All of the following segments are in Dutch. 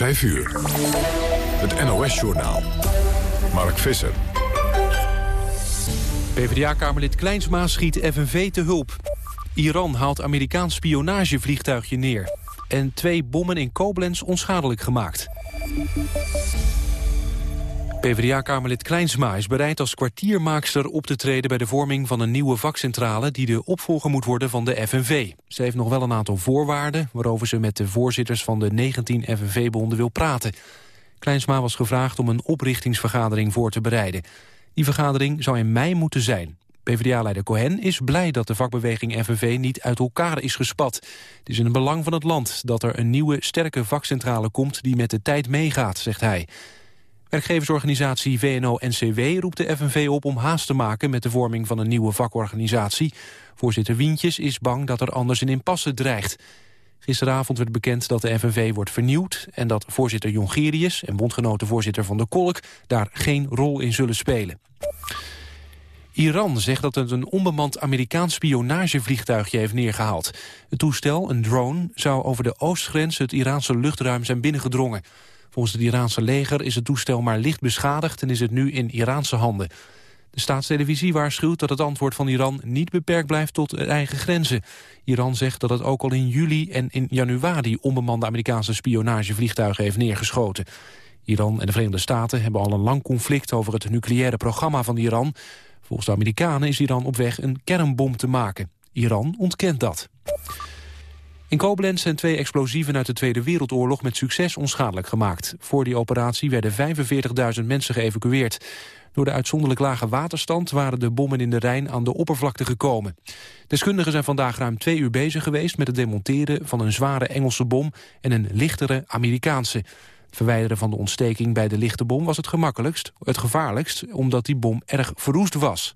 5 uur. Het NOS-journaal. Mark Visser. PvdA-kamerlid Kleinsma schiet FNV te hulp. Iran haalt Amerikaans spionagevliegtuigje neer. En twee bommen in Koblenz onschadelijk gemaakt. PvdA-kamerlid Kleinsma is bereid als kwartiermaakster op te treden... bij de vorming van een nieuwe vakcentrale... die de opvolger moet worden van de FNV. Ze heeft nog wel een aantal voorwaarden... waarover ze met de voorzitters van de 19 FNV-bonden wil praten. Kleinsma was gevraagd om een oprichtingsvergadering voor te bereiden. Die vergadering zou in mei moeten zijn. PvdA-leider Cohen is blij dat de vakbeweging FNV niet uit elkaar is gespat. Het is in het belang van het land dat er een nieuwe sterke vakcentrale komt... die met de tijd meegaat, zegt hij. Werkgeversorganisatie VNO-NCW roept de FNV op om haast te maken met de vorming van een nieuwe vakorganisatie. Voorzitter Wientjes is bang dat er anders een impasse dreigt. Gisteravond werd bekend dat de FNV wordt vernieuwd... en dat voorzitter Jongerius en bondgenotenvoorzitter Van der Kolk... daar geen rol in zullen spelen. Iran zegt dat het een onbemand Amerikaans spionagevliegtuigje heeft neergehaald. Het toestel, een drone, zou over de oostgrens het Iraanse luchtruim zijn binnengedrongen. Volgens het Iraanse leger is het toestel maar licht beschadigd... en is het nu in Iraanse handen. De staatstelevisie waarschuwt dat het antwoord van Iran niet beperkt blijft tot eigen grenzen. Iran zegt dat het ook al in juli en in januari onbemande Amerikaanse spionagevliegtuigen heeft neergeschoten. Iran en de Verenigde Staten hebben al een lang conflict over het nucleaire programma van Iran. Volgens de Amerikanen is Iran op weg een kernbom te maken. Iran ontkent dat. In Koblenz zijn twee explosieven uit de Tweede Wereldoorlog met succes onschadelijk gemaakt. Voor die operatie werden 45.000 mensen geëvacueerd. Door de uitzonderlijk lage waterstand waren de bommen in de Rijn aan de oppervlakte gekomen. Deskundigen zijn vandaag ruim twee uur bezig geweest met het demonteren van een zware Engelse bom en een lichtere Amerikaanse. Het verwijderen van de ontsteking bij de lichte bom was het gemakkelijkst, het gevaarlijkst, omdat die bom erg verroest was.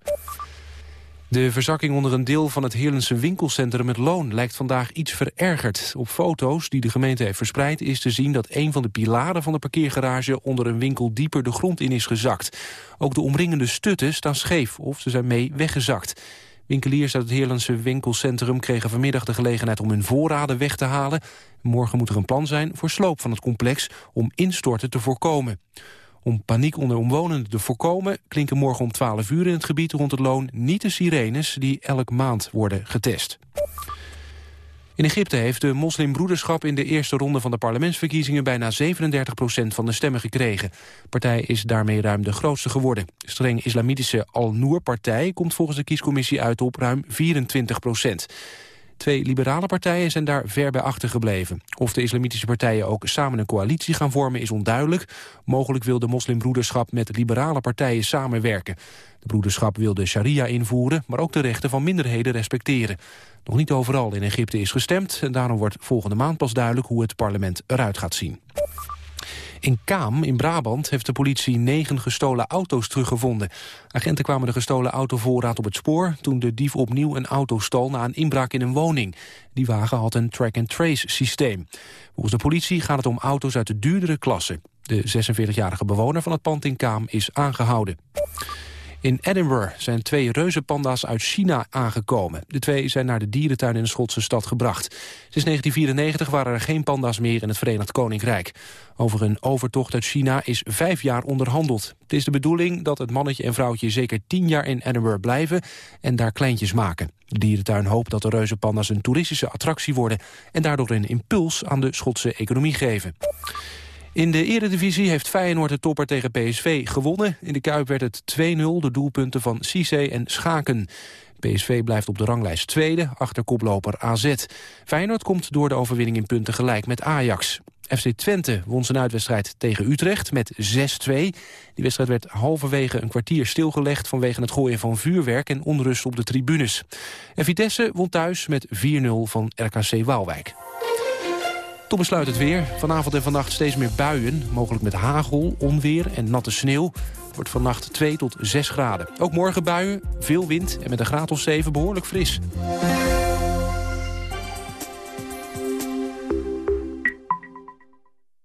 De verzakking onder een deel van het Heerlense winkelcentrum Het Loon lijkt vandaag iets verergerd. Op foto's die de gemeente heeft verspreid is te zien dat een van de pilaren van de parkeergarage onder een winkel dieper de grond in is gezakt. Ook de omringende stutten staan scheef of ze zijn mee weggezakt. Winkeliers uit het Heerlense winkelcentrum kregen vanmiddag de gelegenheid om hun voorraden weg te halen. Morgen moet er een plan zijn voor sloop van het complex om instorten te voorkomen. Om paniek onder omwonenden te voorkomen... klinken morgen om 12 uur in het gebied rond het loon niet de sirenes... die elk maand worden getest. In Egypte heeft de moslimbroederschap in de eerste ronde van de parlementsverkiezingen bijna 37% van de stemmen gekregen. De partij is daarmee ruim de grootste geworden. De streng islamitische Al-Noor-partij komt volgens de kiescommissie uit op ruim 24 Twee liberale partijen zijn daar ver bij achtergebleven. Of de islamitische partijen ook samen een coalitie gaan vormen is onduidelijk. Mogelijk wil de moslimbroederschap met liberale partijen samenwerken. De broederschap wil de sharia invoeren, maar ook de rechten van minderheden respecteren. Nog niet overal in Egypte is gestemd en daarom wordt volgende maand pas duidelijk hoe het parlement eruit gaat zien. In Kaam, in Brabant, heeft de politie negen gestolen auto's teruggevonden. Agenten kwamen de gestolen autovoorraad op het spoor... toen de dief opnieuw een auto stal na een inbraak in een woning. Die wagen had een track-and-trace systeem. Volgens de politie gaat het om auto's uit de duurdere klasse. De 46-jarige bewoner van het pand in Kaam is aangehouden. In Edinburgh zijn twee reuzenpanda's uit China aangekomen. De twee zijn naar de dierentuin in de Schotse stad gebracht. Sinds 1994 waren er geen panda's meer in het Verenigd Koninkrijk. Over een overtocht uit China is vijf jaar onderhandeld. Het is de bedoeling dat het mannetje en vrouwtje zeker tien jaar in Edinburgh blijven... en daar kleintjes maken. De dierentuin hoopt dat de reuzenpanda's een toeristische attractie worden... en daardoor een impuls aan de Schotse economie geven. In de eredivisie heeft Feyenoord de topper tegen PSV gewonnen. In de Kuip werd het 2-0, de doelpunten van Cisse en Schaken. PSV blijft op de ranglijst tweede, achter koploper AZ. Feyenoord komt door de overwinning in punten gelijk met Ajax. FC Twente won zijn uitwedstrijd tegen Utrecht met 6-2. Die wedstrijd werd halverwege een kwartier stilgelegd... vanwege het gooien van vuurwerk en onrust op de tribunes. En Vitesse won thuis met 4-0 van RKC Waalwijk. Tot besluit het weer. Vanavond en vannacht steeds meer buien. Mogelijk met hagel, onweer en natte sneeuw. Wordt vannacht 2 tot 6 graden. Ook morgen buien, veel wind en met een graad of 7 behoorlijk fris.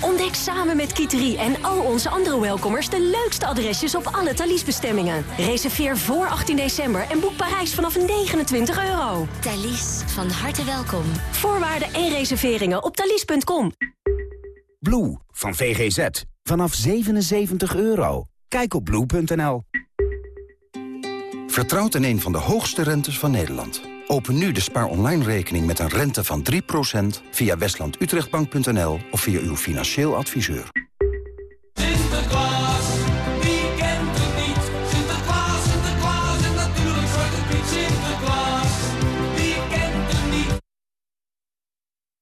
Ontdek samen met Kiteri en al onze andere welkomers... de leukste adresjes op alle Thalys-bestemmingen. Reserveer voor 18 december en boek Parijs vanaf 29 euro. Thalys, van harte welkom. Voorwaarden en reserveringen op thalys.com. Blue van VGZ, vanaf 77 euro. Kijk op blue.nl. Vertrouwt in een van de hoogste rentes van Nederland. Open nu de spaar online rekening met een rente van 3% via westlandutrechtbank.nl of via uw financieel adviseur. Sinterklaas, wie kent het niet? Sinterklaas, Sinterklaas en natuurlijk Zwarte Piet Sinterklaas. Wie kent het niet?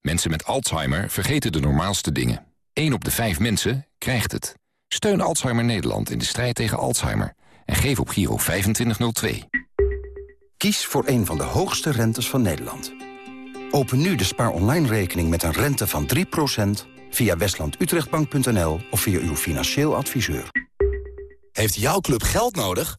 Mensen met Alzheimer vergeten de normaalste dingen. 1 op de 5 mensen krijgt het. Steun Alzheimer Nederland in de strijd tegen Alzheimer. En geef op Giro 2502. Kies voor een van de hoogste rentes van Nederland. Open nu de spaar online rekening met een rente van 3% via westlandutrechtbank.nl of via uw financieel adviseur. Heeft jouw club geld nodig?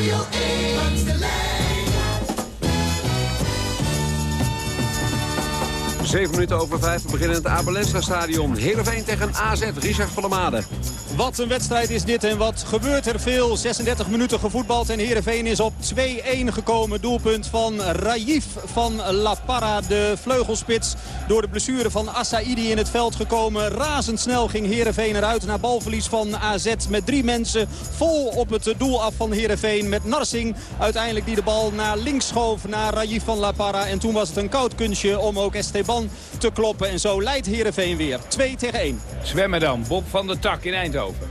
Radio A. 7 minuten over 5. We beginnen in het Abelensra stadion. Heerenveen tegen AZ. Richard van. Wat een wedstrijd is dit en wat gebeurt er veel. 36 minuten gevoetbald en Heerenveen is op 2-1 gekomen. Doelpunt van Raif van La Parra, de vleugelspits. Door de blessure van Assaidi in het veld gekomen. Razendsnel ging Heerenveen eruit naar balverlies van AZ. Met drie mensen vol op het doel af van Heerenveen. Met Narsing uiteindelijk die de bal naar links schoof naar Raif van La Parra. En toen was het een koud kunstje om ook Esteban te kloppen. En zo leidt Heerenveen weer. 2 tegen 1. Zwemmen dan. Bob van der Tak in Eindhoven.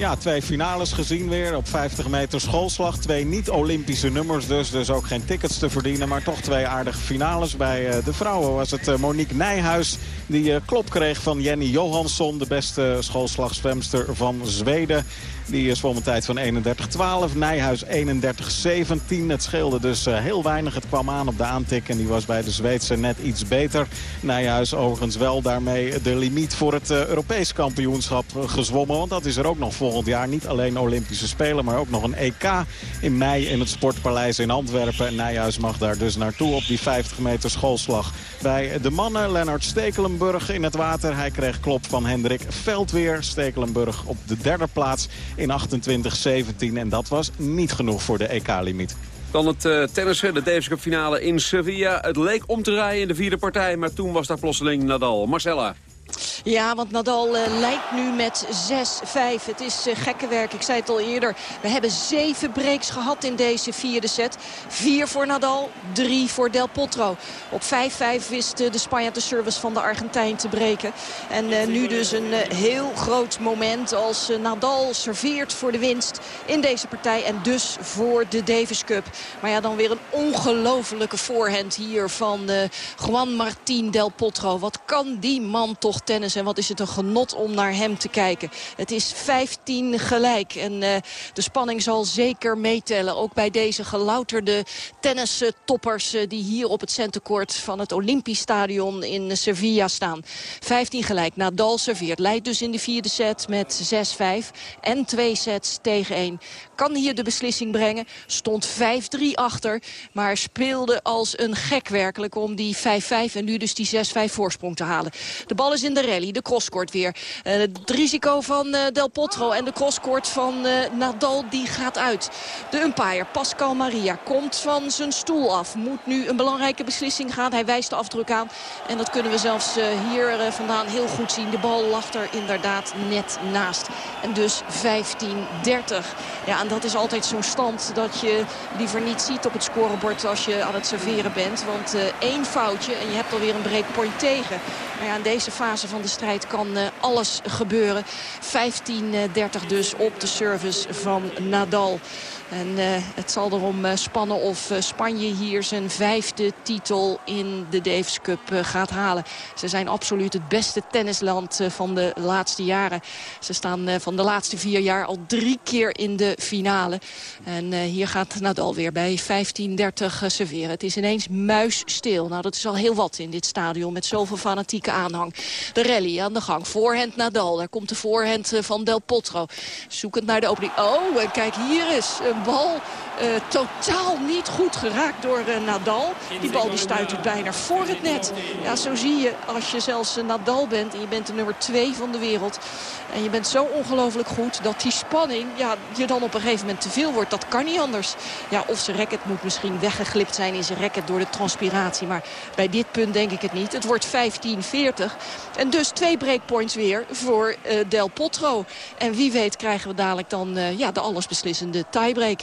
Ja, twee finales gezien weer op 50 meter schoolslag. Twee niet-Olympische nummers dus, dus ook geen tickets te verdienen. Maar toch twee aardige finales. Bij eh, de vrouwen was het eh, Monique Nijhuis die eh, klop kreeg van Jenny Johansson. De beste schoolslagzwemster van Zweden. Die zwom een tijd van 31-12. Nijhuis 31-17. Het scheelde dus heel weinig. Het kwam aan op de aantik en die was bij de Zweedse net iets beter. Nijhuis overigens wel daarmee de limiet voor het Europees kampioenschap gezwommen. Want dat is er ook nog volgend jaar. Niet alleen Olympische Spelen, maar ook nog een EK in mei in het Sportpaleis in Antwerpen. En Nijhuis mag daar dus naartoe op die 50 meter schoolslag. Bij de mannen Lennart Stekelenburg in het water. Hij kreeg klop van Hendrik Veldweer. Stekelenburg op de derde plaats in 28-17. En dat was niet genoeg voor de EK-limiet. Dan het uh, tennissen, de Davis Cup finale in Sevilla. Het leek om te draaien in de vierde partij, maar toen was daar plotseling Nadal. Marcella. Ja, want Nadal uh, leidt nu met 6-5. Het is uh, gekke werk. Ik zei het al eerder. We hebben zeven breaks gehad in deze vierde set. Vier voor Nadal, drie voor Del Potro. Op 5-5 wist uh, de Spanjaard de service van de Argentijn te breken. En nu dus een heel groot moment als Nadal serveert voor de winst in deze partij. En dus voor de Davis Cup. Maar ja, dan weer een ongelofelijke voorhand hier van Juan Martín Del Potro. Wat kan die man toch tennis. En wat is het een genot om naar hem te kijken. Het is 15 gelijk. En uh, de spanning zal zeker meetellen. Ook bij deze gelouterde tennistoppers uh, die hier op het centercourt van het Olympisch Stadion in Sevilla staan. 15 gelijk. Nadal serveert. Leidt dus in de vierde set met 6-5. En twee sets tegen 1. Kan hier de beslissing brengen. Stond 5-3 achter. Maar speelde als een gek werkelijk om die 5-5 en nu dus die 6-5 voorsprong te halen. De bal is in de rally. De crosscourt weer. Uh, het risico van uh, Del Potro en de crosscourt van uh, Nadal die gaat uit. De umpire Pascal Maria komt van zijn stoel af. Moet nu een belangrijke beslissing gaan. Hij wijst de afdruk aan. En dat kunnen we zelfs hier vandaan heel goed zien. De bal lag er inderdaad net naast. En dus 15-30. Ja, en dat is altijd zo'n stand dat je liever niet ziet op het scorebord als je aan het serveren bent. Want één foutje en je hebt alweer een breakpoint tegen. Maar ja, in deze fase van de strijd kan uh, alles gebeuren. 15-30 dus op de service van Nadal. En uh, het zal erom uh, spannen of uh, Spanje hier zijn vijfde titel in de Davis Cup gaat halen. Ze zijn absoluut het beste tennisland van de laatste jaren. Ze staan van de laatste vier jaar al drie keer in de finale. En hier gaat Nadal weer bij 15-30 serveren. Het is ineens muisstil. Nou, dat is al heel wat in dit stadion met zoveel fanatieke aanhang. De rally aan de gang. Voorhand Nadal. Daar komt de voorhand van Del Potro. Zoekend naar de opening. Oh, en kijk hier is bal uh, totaal niet goed geraakt door uh, Nadal. Die bal die stuit bijna voor het net. Ja, zo zie je als je zelfs uh, Nadal bent en je bent de nummer 2 van de wereld. En je bent zo ongelooflijk goed dat die spanning ja, je dan op een gegeven moment te veel wordt. Dat kan niet anders. Ja, of zijn racket moet misschien weggeglipt zijn in zijn racket door de transpiratie. Maar bij dit punt denk ik het niet. Het wordt 15-40. En dus twee breakpoints weer voor Del Potro. En wie weet krijgen we dadelijk dan ja, de allesbeslissende tiebreak.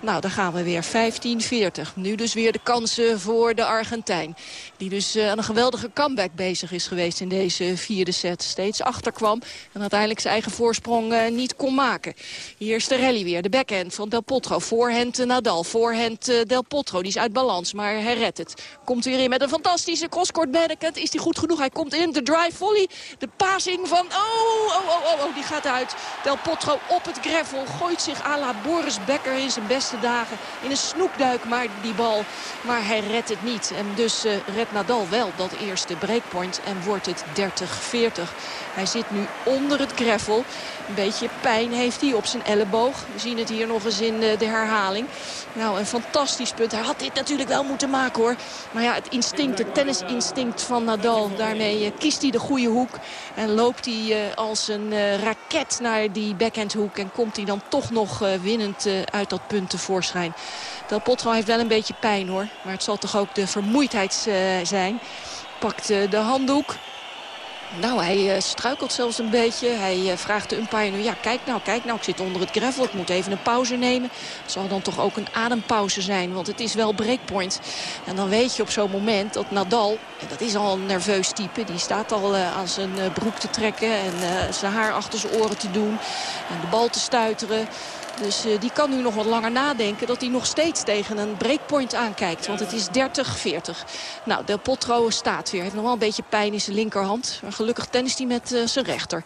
Nou, dan gaan we weer 15-40. Nu dus weer de kansen voor de Argentijn. Die dus uh, aan een geweldige comeback bezig is geweest in deze vierde set. Steeds achterkwam en uiteindelijk zijn eigen voorsprong uh, niet kon maken. Hier is de rally weer. De backhand van Del Potro. Voorhand uh, Nadal. Voorhand Del Potro. Die is uit balans, maar hij redt het. Komt weer in met een fantastische crosscourt backhand. Is die goed genoeg? Hij komt in. De drive volley. De passing van... Oh, oh, oh, oh, oh. Die gaat uit. Del Potro op het gravel. Gooit zich à la Boris Becker in zijn beste dagen. In een snoekduik maar die bal. Maar hij redt het niet. En dus uh, redt Nadal wel dat eerste breakpoint. En wordt het 30-40. Hij zit nu onder het gravel. Een beetje pijn heeft hij op zijn elleboog. We zien het hier nog eens in de, de herhaling. Nou, een fantastisch punt. Hij had dit natuurlijk wel moeten maken hoor. Maar ja, het instinct, het tennisinstinct van Nadal. Daarmee uh, kiest hij de goede hoek. En loopt hij als een raket naar die backhandhoek. En komt hij dan toch nog winnend uit dat punt tevoorschijn. Del Potro heeft wel een beetje pijn hoor. Maar het zal toch ook de vermoeidheid zijn. Pakt de handdoek. Nou, hij uh, struikelt zelfs een beetje. Hij vraagt de umpire nu, ja, kijk nou, kijk nou, ik zit onder het gravel. Ik moet even een pauze nemen. Het zal dan toch ook een adempauze zijn, want het is wel breakpoint. En dan weet je op zo'n moment dat Nadal, en dat is al een nerveus type... die staat al aan zijn broek te trekken en zijn haar achter zijn oren te doen. En de bal te stuiteren. Dus uh, die kan nu nog wat langer nadenken dat hij nog steeds tegen een breakpoint aankijkt. Want het is 30-40. Nou, Del Potro staat weer. Heeft nog wel een beetje pijn in zijn linkerhand. Maar gelukkig tennist hij met uh, zijn rechter.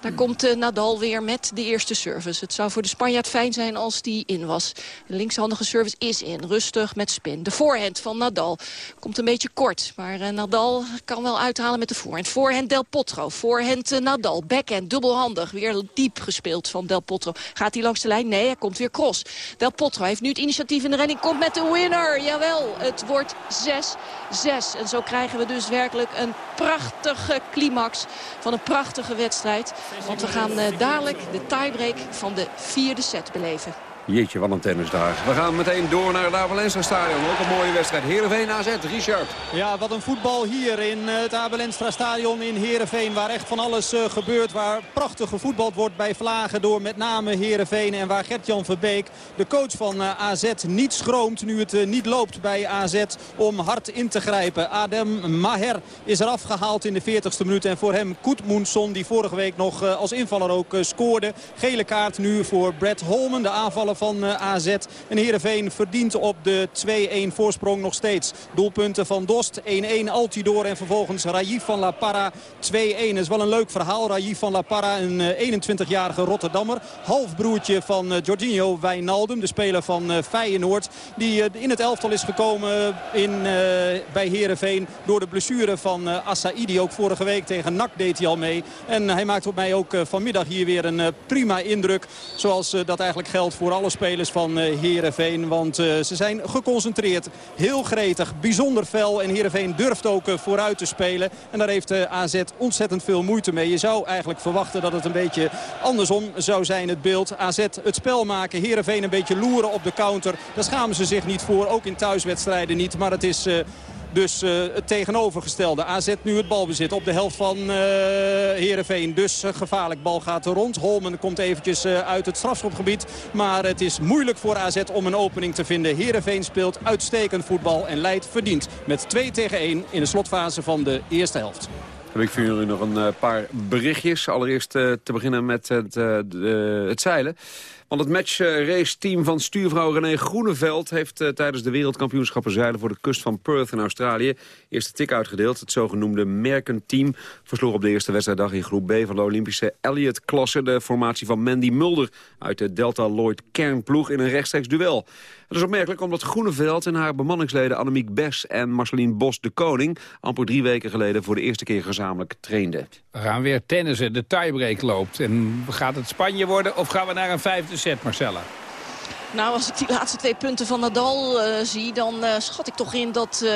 Daar komt uh, Nadal weer met de eerste service. Het zou voor de Spanjaard fijn zijn als die in was. De linkshandige service is in. Rustig met spin. De voorhand van Nadal komt een beetje kort. Maar Nadal kan wel uithalen met de voorhand. Voorhand Del Potro. Voorhand Nadal. Backhand dubbelhandig. Weer diep gespeeld van Del Potro. Gaat hij langs de lijn? Nee, hij komt weer cross. Del Potro heeft nu het initiatief in de renning. Komt met de winner. Jawel, het wordt 6-6. En zo krijgen we dus werkelijk een prachtige climax van een prachtige wedstrijd. Want we gaan uh, dadelijk de tiebreak van de vierde set beleven. Jeetje, wat een tennisdag. We gaan meteen door naar het Abelensra stadion. Ook een mooie wedstrijd. Heerenveen AZ, Richard. Ja, wat een voetbal hier in het Abelensra stadion in Heerenveen. Waar echt van alles uh, gebeurt. Waar prachtig gevoetbald wordt bij Vlagen door met name Heerenveen. En waar Gert-Jan Verbeek, de coach van uh, AZ, niet schroomt. Nu het niet loopt bij AZ om hard in te grijpen. Adem Maher is eraf gehaald in de 40ste minuut. En voor hem Koetmoensson, die vorige week nog als invaller ook scoorde. Gele kaart nu voor Brett Holman, de aanvaller van AZ. En Heerenveen verdient op de 2-1 voorsprong nog steeds. Doelpunten van Dost, 1-1 Altidor en vervolgens Rajiv van La Parra 2-1. Dat is wel een leuk verhaal. Rajiv van La Parra, een 21-jarige Rotterdammer. Halfbroertje van Jorginho Wijnaldum, de speler van Feyenoord. Die in het elftal is gekomen in, bij Heerenveen door de blessure van Assaidi. Ook vorige week tegen NAC deed hij al mee. En hij maakt op mij ook vanmiddag hier weer een prima indruk. Zoals dat eigenlijk geldt voor alle spelers van uh, Heerenveen. Want uh, ze zijn geconcentreerd, heel gretig, bijzonder fel. En Heerenveen durft ook uh, vooruit te spelen. En daar heeft AZ ontzettend veel moeite mee. Je zou eigenlijk verwachten dat het een beetje andersom zou zijn het beeld. AZ het spel maken, Heerenveen een beetje loeren op de counter. Daar schamen ze zich niet voor, ook in thuiswedstrijden niet. Maar het is... Dus uh, het tegenovergestelde. AZ nu het balbezit op de helft van uh, Heerenveen. Dus uh, gevaarlijk. Bal gaat rond. Holmen komt eventjes uit het strafschopgebied. Maar het is moeilijk voor AZ om een opening te vinden. Heerenveen speelt uitstekend voetbal en leidt verdiend. Met 2 tegen 1 in de slotfase van de eerste helft. Heb ik voor jullie nog een paar berichtjes. Allereerst te beginnen met het, het zeilen. Want het matchrace-team van stuurvrouw René Groeneveld... heeft uh, tijdens de wereldkampioenschappen zeilen voor de kust van Perth in Australië... eerste tik uitgedeeld. Het zogenoemde Merken-team versloeg op de eerste wedstrijddag in groep B... van de Olympische Elliott-klasse de formatie van Mandy Mulder... uit de Delta Lloyd kernploeg in een rechtstreeks duel. Dat is opmerkelijk omdat Groeneveld en haar bemanningsleden Annemiek Bes en Marceline Bos de Koning... amper drie weken geleden voor de eerste keer gezamenlijk trainden. We gaan weer tennissen, de tiebreak loopt. En gaat het Spanje worden of gaan we naar een vijfde set, Marcella? Nou, als ik die laatste twee punten van Nadal uh, zie... dan uh, schat ik toch in dat uh,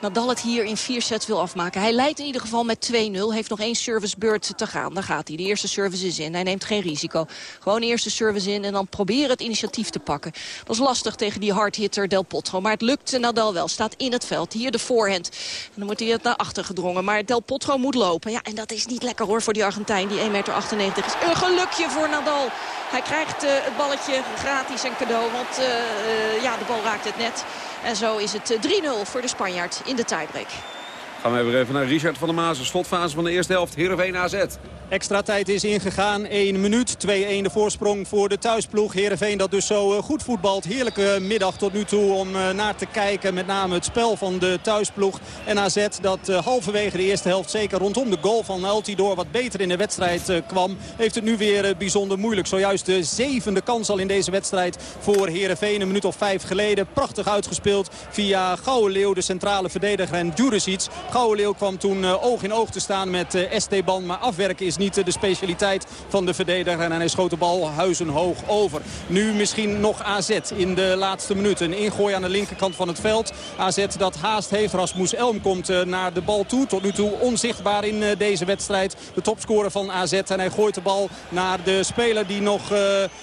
Nadal het hier in vier sets wil afmaken. Hij leidt in ieder geval met 2-0. Heeft nog één servicebeurt te gaan. Daar gaat hij. De eerste service is in. Hij neemt geen risico. Gewoon de eerste service in en dan proberen het initiatief te pakken. Dat is lastig tegen die hardhitter Del Potro. Maar het lukt Nadal wel. Staat in het veld. Hier de voorhand. En dan wordt hij het naar achter gedrongen. Maar Del Potro moet lopen. Ja, en dat is niet lekker hoor voor die Argentijn. Die 1,98 meter is. Een gelukje voor Nadal. Hij krijgt het balletje gratis en cadeau want uh, ja, de bal raakt het net. En zo is het 3-0 voor de Spanjaard in de tiebreak. Gaan we even naar Richard van der Maas. Slotfase van de eerste helft. Heerenveen AZ. Extra tijd is ingegaan. 1 minuut. 2-1 de voorsprong voor de thuisploeg. Heerenveen dat dus zo goed voetbalt. Heerlijke middag tot nu toe om naar te kijken. Met name het spel van de thuisploeg. En AZ dat halverwege de eerste helft zeker rondom de goal van Altidor wat beter in de wedstrijd kwam. Heeft het nu weer bijzonder moeilijk. Zojuist de zevende kans al in deze wedstrijd voor Heerenveen. Een minuut of vijf geleden. Prachtig uitgespeeld via Leeuw, de centrale verdediger en Djuricic. Leeuw kwam toen oog in oog te staan met Esteban. Maar afwerken is niet de specialiteit van de verdediger. En hij schoot de bal huizenhoog over. Nu misschien nog AZ in de laatste minuten. Een ingooi aan de linkerkant van het veld. AZ dat haast heeft. Rasmus Elm komt naar de bal toe. Tot nu toe onzichtbaar in deze wedstrijd. De topscorer van AZ. En hij gooit de bal naar de speler die nog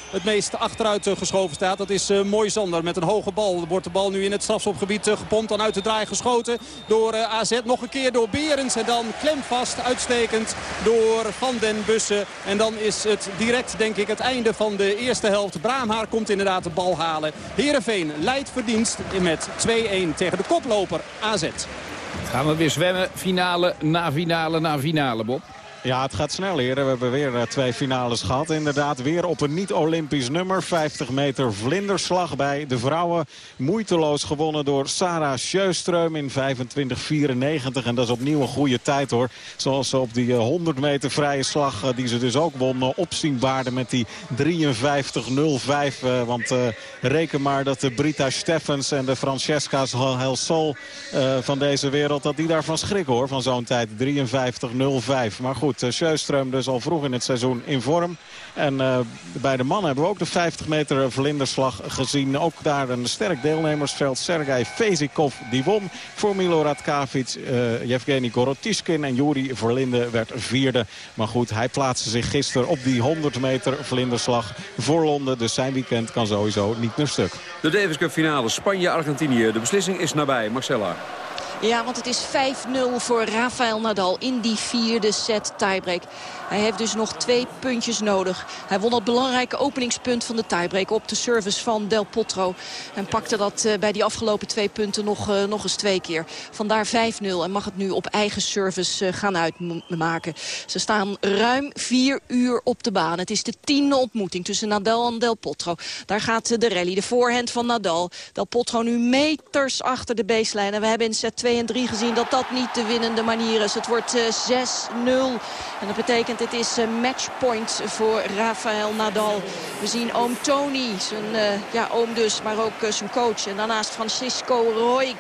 het meest achteruit geschoven staat. Dat is Mooi Zander met een hoge bal. Wordt de bal nu in het strafschopgebied gepompt. Dan uit de draai geschoten door AZ. Nog een keer door Berends. En dan klemvast uitstekend door Van den Bussen. En dan is het direct, denk ik, het einde van de eerste helft. Braamhaar komt inderdaad de bal halen. Heerenveen leidt verdienst met 2-1 tegen de koploper AZ. Gaan we weer zwemmen. Finale na finale na finale, Bob. Ja, het gaat snel hier. We hebben weer uh, twee finales gehad. Inderdaad, weer op een niet-Olympisch nummer. 50 meter vlinderslag bij de vrouwen. Moeiteloos gewonnen door Sarah Sjöström in 25-94. En dat is opnieuw een goede tijd hoor. Zoals ze op die uh, 100 meter vrije slag, uh, die ze dus ook won, opzienbaarde met die 53-05. want reken maar dat de Brita Steffens en de Francesca's Helsol van deze wereld... dat die daarvan schrikken hoor, van zo'n tijd. 53-05. Maar goed goed. Sjöström dus al vroeg in het seizoen in vorm. En uh, bij de mannen hebben we ook de 50 meter vlinderslag gezien. Ook daar een sterk deelnemersveld. Sergej Vezikov die won voor Milo Radkavic. Uh, Yevgeny Gorotishkin en Juri Verlinde werd vierde. Maar goed, hij plaatste zich gisteren op die 100 meter vlinderslag voor Londen. Dus zijn weekend kan sowieso niet meer stuk. De Davis Cup finale Spanje-Argentinië. De beslissing is nabij. Marcella. Ja, want het is 5-0 voor Rafael Nadal in die vierde set tiebreak. Hij heeft dus nog twee puntjes nodig. Hij won het belangrijke openingspunt van de tiebreak op de service van Del Potro. En pakte dat uh, bij die afgelopen twee punten nog, uh, nog eens twee keer. Vandaar 5-0 en mag het nu op eigen service uh, gaan uitmaken. Ze staan ruim vier uur op de baan. Het is de tiende ontmoeting tussen Nadal en Del Potro. Daar gaat de rally, de voorhand van Nadal. Del Potro nu meters achter de baseline. En we hebben in set 2 2 en 3 gezien dat dat niet de winnende manier is. Het wordt 6-0. En dat betekent het is matchpoint voor Rafael Nadal. We zien oom Tony, zijn ja, oom dus, maar ook zijn coach. En daarnaast Francisco Roig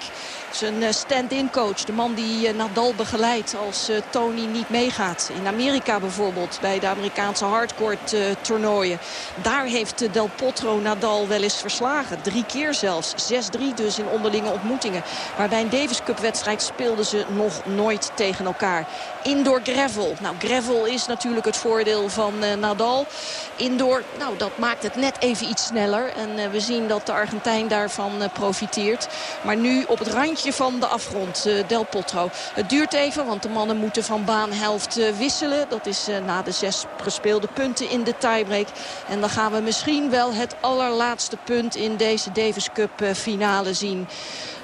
zijn eh, stand-in coach, de man die eh, Nadal begeleidt als eh, Tony niet meegaat. In Amerika bijvoorbeeld, bij de Amerikaanse hardcourt toernooien. Daar heeft Del Potro Nadal wel eens verslagen. Drie keer zelfs. 6-3 dus in onderlinge ontmoetingen. Maar bij een Davis Cup wedstrijd speelden ze nog nooit tegen elkaar. Indoor gravel. Nou, gravel is natuurlijk het voordeel van Nadal. Indoor, nou, dat maakt het net even iets sneller. En we zien dat de Argentijn daarvan profiteert. Maar nu op het randje van de afgrond, eh, Del Potro. Het duurt even, want de mannen moeten van baanhelft eh, wisselen. Dat is eh, na de zes gespeelde punten in de tiebreak. En dan gaan we misschien wel het allerlaatste punt in deze Davis Cup finale zien.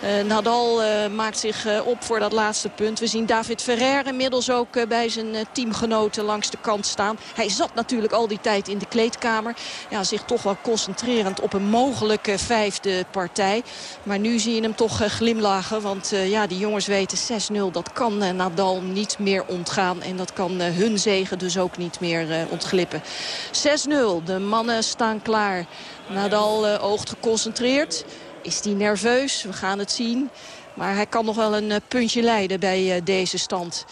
Uh, Nadal uh, maakt zich uh, op voor dat laatste punt. We zien David Ferrer inmiddels ook bij zijn teamgenoten langs de kant staan. Hij zat natuurlijk al die tijd in de kleedkamer. Ja, zich toch wel concentrerend op een mogelijke vijfde partij. Maar nu zie je hem toch glimlachen. Want ja, die jongens weten 6-0. Dat kan Nadal niet meer ontgaan. En dat kan hun zegen dus ook niet meer ontglippen. 6-0. De mannen staan klaar. Nadal oogt geconcentreerd. Is hij nerveus? We gaan het zien. Maar hij kan nog wel een eh, puntje leiden bij eh, deze stand.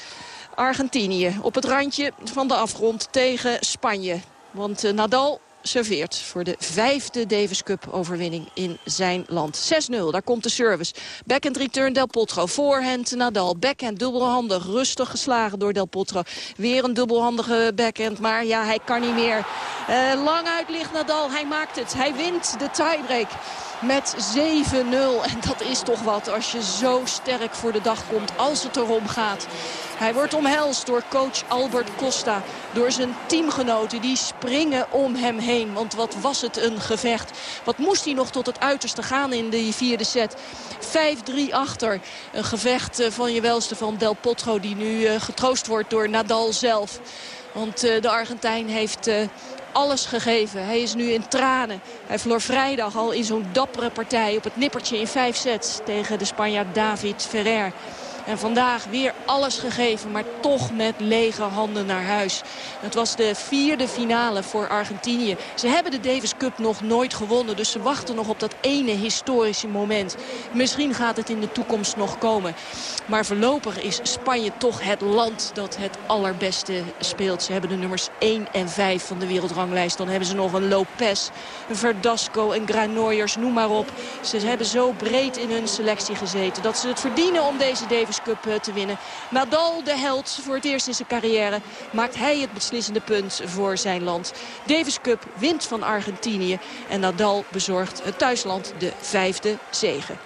Argentinië op het randje van de afgrond tegen Spanje. Want eh, Nadal serveert voor de vijfde Davis Cup overwinning in zijn land. 6-0, daar komt de service. Backhand return Del Potro, voorhand Nadal. Backhand dubbelhandig, rustig geslagen door Del Potro. Weer een dubbelhandige backhand, maar ja, hij kan niet meer. Lang uit ligt Nadal, hij maakt het. Hij wint de tiebreak met 7-0. En dat is toch wat als je zo sterk voor de dag komt als het erom gaat. Hij wordt omhelst door coach Albert Costa. Door zijn teamgenoten die springen om hem heen. Want wat was het een gevecht. Wat moest hij nog tot het uiterste gaan in de vierde set. 5-3 achter. Een gevecht eh, van je welste van Del Potro die nu eh, getroost wordt door Nadal zelf. Want eh, de Argentijn heeft alles gegeven. Hij is nu in tranen. Hij verloor vrijdag al in zo'n dappere partij op het nippertje in vijf sets tegen de Spanjaard David Ferrer. En vandaag weer alles gegeven, maar toch met lege handen naar huis. Het was de vierde finale voor Argentinië. Ze hebben de Davis Cup nog nooit gewonnen, dus ze wachten nog op dat ene historische moment. Misschien gaat het in de toekomst nog komen. Maar voorlopig is Spanje toch het land dat het allerbeste speelt. Ze hebben de nummers 1 en 5 van de wereldranglijst. Dan hebben ze nog een Lopez, een Verdasco en Granollers, noem maar op. Ze hebben zo breed in hun selectie gezeten dat ze het verdienen om deze Davis Cup eh, te winnen. Nadal, de held voor het eerst in zijn carrière, maakt hij het beslissende punt voor zijn land. Davis Cup wint van Argentinië en Nadal bezorgt het thuisland de vijfde zegen.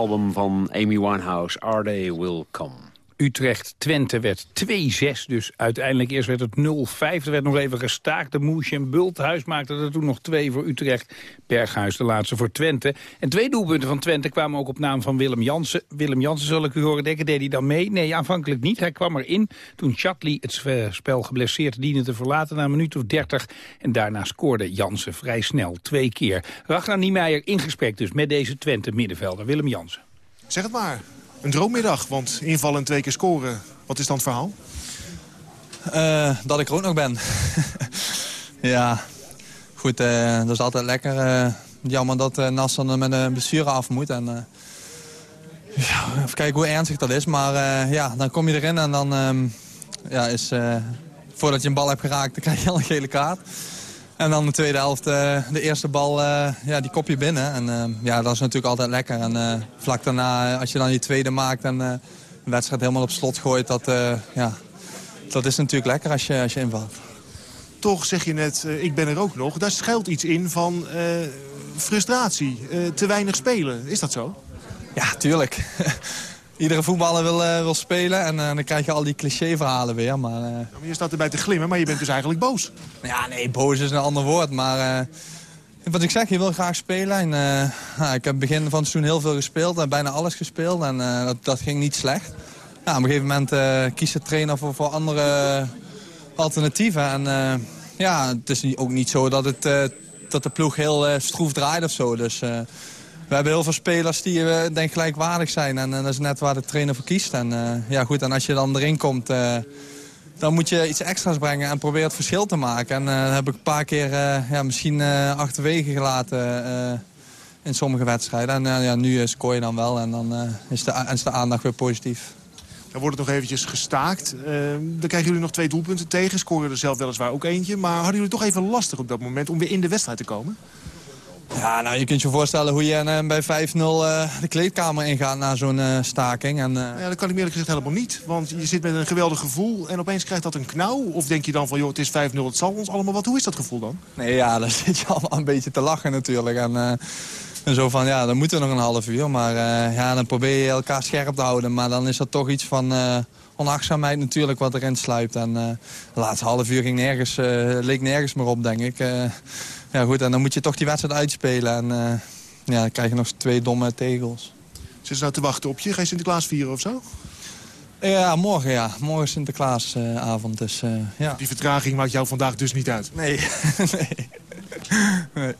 Postuumalbum van Amy Winehouse, Are They Will Come. Utrecht-Twente werd 2-6, dus uiteindelijk eerst werd het 0-5. Er werd nog even gestaakt. De Moesje en Bulthuis maakten er toen nog twee voor Utrecht. Berghuis de laatste voor Twente. En twee doelpunten van Twente kwamen ook op naam van Willem Jansen. Willem Jansen, zal ik u horen denken, deed hij dan mee? Nee, aanvankelijk niet. Hij kwam erin toen Chatli het spel geblesseerd diende te verlaten na een minuut of 30. En daarna scoorde Jansen vrij snel, twee keer. Ragnar Niemeyer in gesprek dus met deze Twente middenvelder, Willem Jansen. Zeg het maar. Een droommiddag, want invallen en twee keer scoren. Wat is dan het verhaal? Uh, dat ik er ook nog ben. ja, goed, uh, dat is altijd lekker. Uh, jammer dat uh, Nassan met een blessure af moet. En, ja, even kijken hoe ernstig dat is. Maar ja, dan kom je erin en dan um, ja, is... voordat je een bal hebt geraakt, dan krijg je al een gele kaart. En dan de tweede helft, uh, de eerste bal, uh, ja, die kop je binnen. En uh, ja, dat is natuurlijk altijd lekker. En vlak daarna, als je dan die tweede maakt en de wedstrijd helemaal op slot gooit... Dat, ja, dat is natuurlijk lekker als je, als je invalt. Toch zeg je net, ik ben er ook nog. Daar schuilt iets in van frustratie, te weinig spelen. Is dat zo? Ja, tuurlijk. Iedere voetballer wil, wil spelen en dan krijg je al die clichéverhalen weer. Maar, ja, maar je staat erbij te glimmen, maar je bent dus eigenlijk boos. Ja, nee, boos is een ander woord, maar... wat ik zeg, je wil graag spelen. En, nou, ik heb begin van het seizoen heel veel gespeeld en bijna alles gespeeld. En dat, dat, ging niet slecht. Ja, op een gegeven moment kiest de trainer voor, voor andere alternatieven. En ja, het is ook niet zo dat, het, dat de ploeg heel stroef draait of zo. Dus we hebben heel veel spelers die uh, denk gelijkwaardig zijn. En uh, dat is net waar de trainer voor kiest. En, uh, ja, goed, en als je dan erin komt, dan moet je iets extra's brengen en proberen het verschil te maken. En dat heb ik een paar keer ja, misschien achterwege gelaten in sommige wedstrijden. En ja, nu scoor je dan wel en dan is, de, is de aandacht weer positief. Dan wordt het nog eventjes gestaakt. dan krijgen jullie nog twee doelpunten tegen. Scoren er zelf weliswaar ook eentje. Maar hadden jullie toch even lastig op dat moment om weer in de wedstrijd te komen? Ja, nou, je kunt je voorstellen hoe je uh, bij 5-0 uh, de kleedkamer ingaat na zo'n uh, staking. En, ja, dat kan ik eerlijk gezegd helemaal niet. Want je zit met een geweldig gevoel en opeens krijgt dat een knauw. Of denk je dan van, joh, het is 5-0, het zal ons allemaal wat. Hoe is dat gevoel dan? Nee, ja, dan zit je allemaal een beetje te lachen natuurlijk. En, en zo van, ja, dan moeten we nog een half uur. Maar ja, dan probeer je elkaar scherp te houden. Maar dan is dat toch iets van onachtzaamheid natuurlijk wat erin sluipt. En de laatste half uur ging nergens, leek nergens meer op, denk ik ja, goed, en dan moet je toch die wedstrijd uitspelen. En uh, ja, dan krijg je nog twee domme tegels. Zitten ze nou te wachten op je? Ga je Sinterklaas vieren of zo? Ja, morgen ja. Morgen is Sinterklaasavond. dus, uh, ja. Die vertraging maakt jou vandaag dus niet uit? Nee. nee. nee.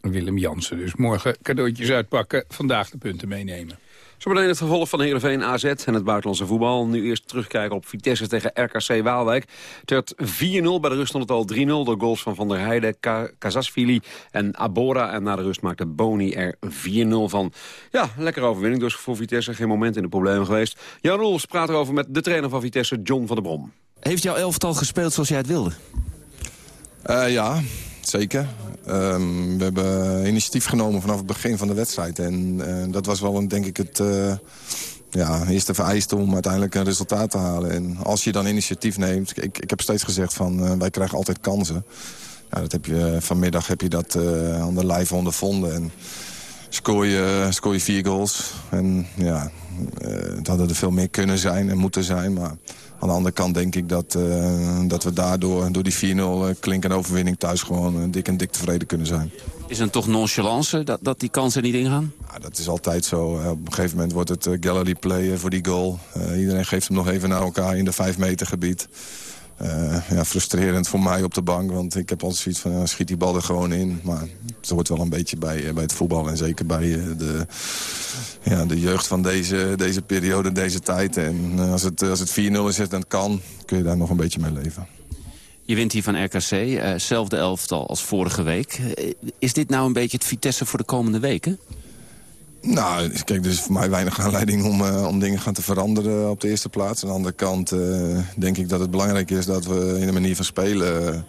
Willem Jansen dus. Morgen cadeautjes uitpakken, vandaag de punten meenemen. Zometeen het vervolg van Heerenveen AZ en het buitenlandse voetbal. Nu eerst terugkijken op Vitesse tegen RKC Waalwijk. Het werd 4-0, bij de rust stond het al 3-0 door goals van Van der Heijden, Kazasvili en Abora. En na de rust maakte Boni er 4-0 van. Ja, lekkere overwinning dus voor Vitesse. Geen moment in de problemen geweest. Jan Roels praat erover met de trainer van Vitesse, John van der Brom. Heeft jouw elftal gespeeld zoals jij het wilde? Uh, ja, zeker. Um, we hebben initiatief genomen vanaf het begin van de wedstrijd. En uh, dat was wel, een, denk ik, het uh, ja, eerste vereiste om uiteindelijk een resultaat te halen. En als je dan initiatief neemt... Ik, ik heb steeds gezegd van uh, wij krijgen altijd kansen. Nou, dat heb je, vanmiddag heb je dat aan de lijf ondervonden. En scoor je, scoor je vier goals. En ja, het hadden er veel meer kunnen zijn en moeten zijn. Maar aan de andere kant denk ik dat, uh, dat we daardoor, door die 4-0 uh, klinkende overwinning thuis gewoon uh, dik en dik tevreden kunnen zijn. Is het toch nonchalance dat, dat die kansen niet ingaan? Ja, dat is altijd zo. Op een gegeven moment wordt het gallery play voor die goal. iedereen geeft hem nog even naar elkaar in de 5 meter gebied. Uh, ja, frustrerend voor mij op de bank. Want ik heb altijd zoiets van, schiet die bal er gewoon in. Maar het hoort wel een beetje bij, bij het voetbal. En zeker bij de, ja, de jeugd van deze, deze periode, deze tijd. En als het, als het 4-0 is en het kan, kun je daar nog een beetje mee leven. Je wint hier van RKC, zelfde elftal als vorige week. is dit nou een beetje het Vitesse voor de komende weken? Nou, kijk, er is voor mij weinig aanleiding om, uh, om dingen gaan te veranderen op de eerste plaats. Aan de andere kant uh, denk ik dat het belangrijk is dat we in de manier van spelen...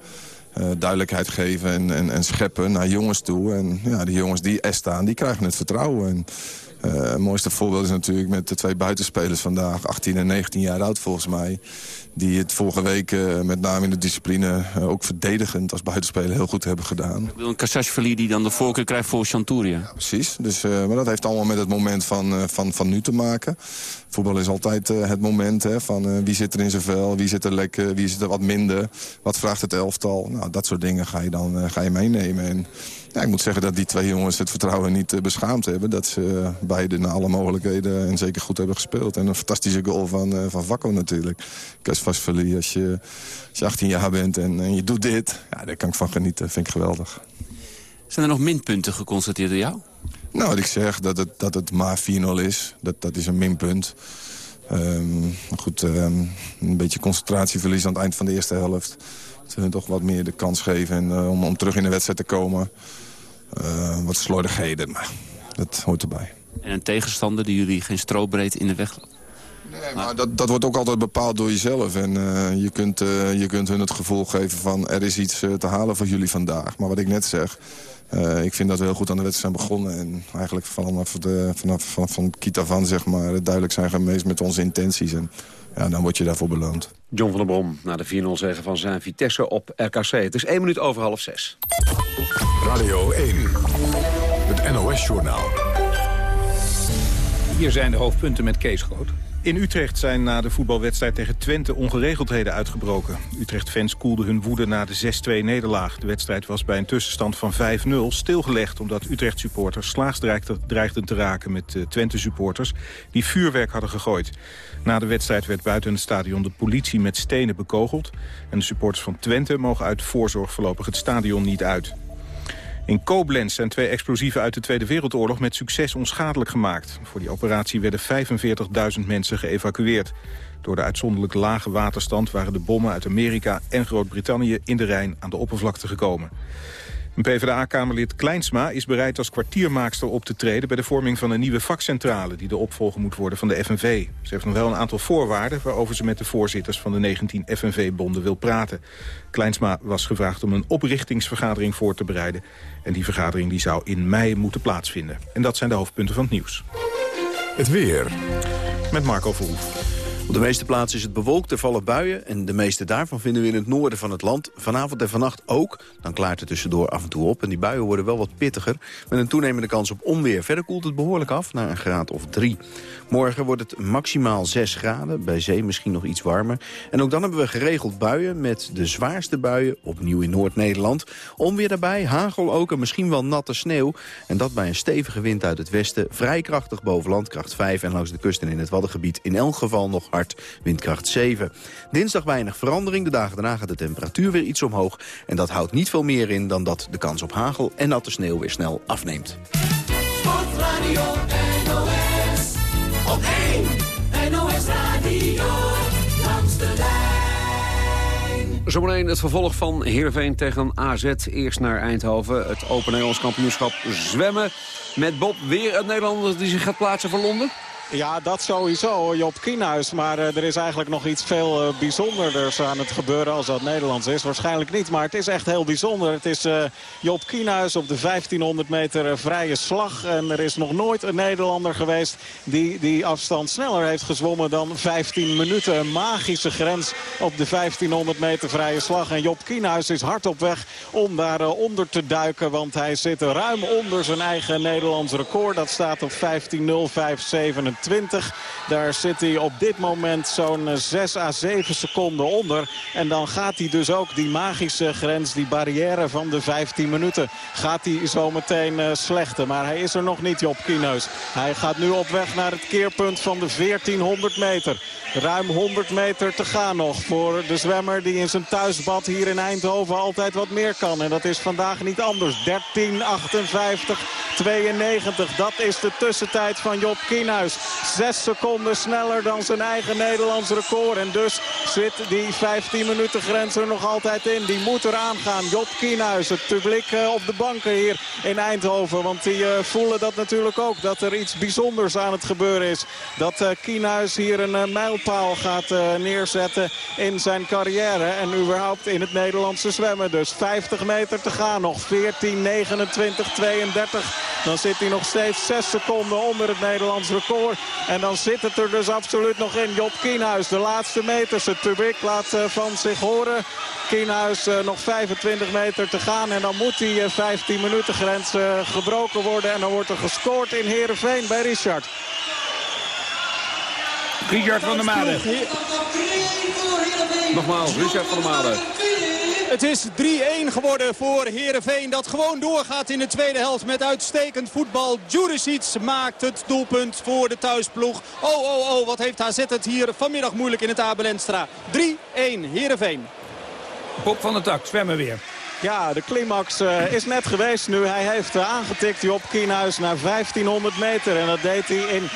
Uh, duidelijkheid geven en, en, en, scheppen naar jongens toe. En ja, die jongens die er staan, die krijgen het vertrouwen. En, Eh, het mooiste voorbeeld is natuurlijk met de twee buitenspelers vandaag. 18 en 19 jaar oud volgens mij. Die het vorige week eh, met name in de discipline... eh, ook verdedigend als buitenspeler heel goed hebben gedaan. Ik wil een Kassashvili die dan de voorkeur krijgt voor Chanturia. Precies, dus, eh, maar dat heeft allemaal met het moment van, eh, van, van nu te maken. Voetbal is altijd eh, het moment hè, van eh, wie zit er in zijn vel, wie zit er lekker, wie zit er wat minder. Wat vraagt het elftal? Nou, dat soort dingen ga je dan eh, ga je meenemen. En ja, ik moet zeggen dat die twee jongens het vertrouwen niet eh, beschaamd hebben. Dat ze eh, beide naar alle mogelijkheden en zeker goed hebben gespeeld. En een fantastische goal van, eh, van Vakko natuurlijk. Kasvasvili, als je, als je 18 jaar bent en, en je doet dit, ja, daar kan ik van genieten. vind ik geweldig. Zijn er nog minpunten geconstateerd door jou? Nou, wat ik zeg, dat het, dat het maar 4-0 is, dat, dat is een minpunt. Maar goed, ehm, een beetje concentratieverlies aan het eind van de eerste helft. Ze hun toch wat meer de kans geven en, om, om terug in de wedstrijd te komen. Eh, wat slordigheden, maar dat hoort erbij. En een tegenstander die jullie geen strobreed in de weg loopt? Nee, maar dat, dat wordt ook altijd bepaald door jezelf. En eh, je, kunt, eh, je kunt hun het gevoel geven van er is iets te halen voor jullie vandaag. Maar wat ik net zeg, ik vind dat we heel goed aan de wedstrijd zijn begonnen. En eigenlijk vanaf, de, vanaf van, van Kita van zeg maar, duidelijk zijn geweest met onze intenties. En ja, dan word je daarvoor beloond. John van der Brom na de 4-0 zegen van zijn Vitesse op RKC. Het is één minuut over half zes. Radio 1, het NOS-journaal. Hier zijn de hoofdpunten met Kees Groot. In Utrecht zijn na de voetbalwedstrijd tegen Twente ongeregeldheden uitgebroken. Utrecht-fans koelden hun woede na de 6-2-nederlaag. De wedstrijd was bij een tussenstand van 5-0 stilgelegd... omdat Utrecht-supporters slaags dreigden te raken met eh, Twente-supporters... die vuurwerk hadden gegooid. Na de wedstrijd werd buiten het stadion de politie met stenen bekogeld... en de supporters van Twente mogen uit voorzorg voorlopig het stadion niet uit. In Koblenz zijn twee explosieven uit de Tweede Wereldoorlog met succes onschadelijk gemaakt. Voor die operatie werden 45.000 mensen geëvacueerd. Door de uitzonderlijk lage waterstand waren de bommen uit Amerika en Groot-Brittannië in de Rijn aan de oppervlakte gekomen. Een PvdA-kamerlid Kleinsma is bereid als kwartiermaakster op te treden... bij de vorming van een nieuwe vakcentrale die de opvolger moet worden van de FNV. Ze heeft nog wel een aantal voorwaarden waarover ze met de voorzitters van de 19 FNV-bonden wil praten. Kleinsma was gevraagd om een oprichtingsvergadering voor te bereiden. En die vergadering die zou in mei moeten plaatsvinden. En dat zijn de hoofdpunten van het nieuws. Het weer. Met Marco Verhoef. Op de meeste plaatsen is het bewolkt, er vallen buien... en de meeste daarvan vinden we in het noorden van het land. Vanavond en vannacht ook. Dan klaart het tussendoor af en toe op. En die buien worden wel wat pittiger, met een toenemende kans op onweer. Verder koelt het behoorlijk af, naar een graad of drie. Morgen wordt het maximaal 6 graden, bij zee misschien nog iets warmer. En ook dan hebben we geregeld buien met de zwaarste buien... opnieuw in Noord-Nederland. Onweer daarbij, hagel ook en misschien wel natte sneeuw. En dat bij een stevige wind uit het westen. Vrij krachtig boven landkracht 5 en langs de kust en in het Waddengebied... in elk geval nog hard, windkracht 7. Dinsdag weinig verandering, de dagen daarna gaat de temperatuur weer iets omhoog. En dat houdt niet veel meer in dan dat de kans op hagel en natte sneeuw weer snel afneemt. Sportradio NOS. Op 1 NOS Radio. Langs de lijn. Zometeen het vervolg van Heerenveen tegen AZ. Eerst naar Eindhoven. Het Open Nederlands kampioenschap zwemmen. Met Bob weer een Nederlander die zich gaat plaatsen voor Londen. Ja, dat sowieso, Job Kienhuis. Maar eh, er is eigenlijk nog iets veel eh, bijzonderders aan het gebeuren als dat Nederlands is. Waarschijnlijk niet, maar het is echt heel bijzonder. Het is eh, Job Kienhuis op de 1500 meter vrije slag. En er is nog nooit een Nederlander geweest die die afstand sneller heeft gezwommen dan 15 minuten. Een magische grens op de 1500 meter vrije slag. En Job Kienhuis is hard op weg om daaronder onder te duiken. Want hij zit ruim onder zijn eigen Nederlands record. Dat staat op 15.05.27. Daar zit hij op dit moment zo'n 6 à 7 seconden onder. En dan gaat hij dus ook die magische grens, die barrière van de 15 minuten... gaat hij zo meteen uh, slechten. Maar hij is er nog niet, Job Kienhuis. Hij gaat nu op weg naar het keerpunt van de 1400 meter. Ruim 100 meter te gaan nog voor de zwemmer die in zijn thuisbad hier in Eindhoven altijd wat meer kan. En dat is vandaag niet anders. 13, 58, 92. Dat is de tussentijd van Job Kienhuis. Zes seconden sneller dan zijn eigen Nederlands record. En dus zit die 15 minuten grens er nog altijd in. Die moet eraan gaan. Job Kienhuis, het publiek uh, op de banken hier in Eindhoven. Want die uh, voelen dat natuurlijk ook. Dat er iets bijzonders aan het gebeuren is. Dat uh, Kienhuis hier een mijlpaal gaat neerzetten in zijn carrière. En überhaupt in het Nederlandse zwemmen. Dus 50 meter te gaan nog. 14, 29, 32. Dan zit hij nog steeds 6 seconden onder het Nederlands record. En dan zit het er dus absoluut nog in. Job Kienhuis, de laatste meters. Het publiek laat eh, van zich horen. Kienhuis uh, nog 25 meter te gaan. En dan moet die uh, 15 minuten grens gebroken worden. En dan wordt er gescoord in Heerenveen bij Richard. Richard van der Made. Nogmaals, Richard van der Made. Het is 3-1 geworden voor Heerenveen. Dat gewoon doorgaat in de tweede helft met uitstekend voetbal. Juricic maakt het doelpunt voor de thuisploeg. Oh, oh, oh, wat heeft AZ het hier vanmiddag moeilijk in het Abelenstra. 3-1 Heerenveen. Pop van de tak, zwemmen weer. Ja, de climax uh, is net geweest nu. Hij heeft uh, aangetikt Job Kienhuis naar 1500 meter. En dat deed hij in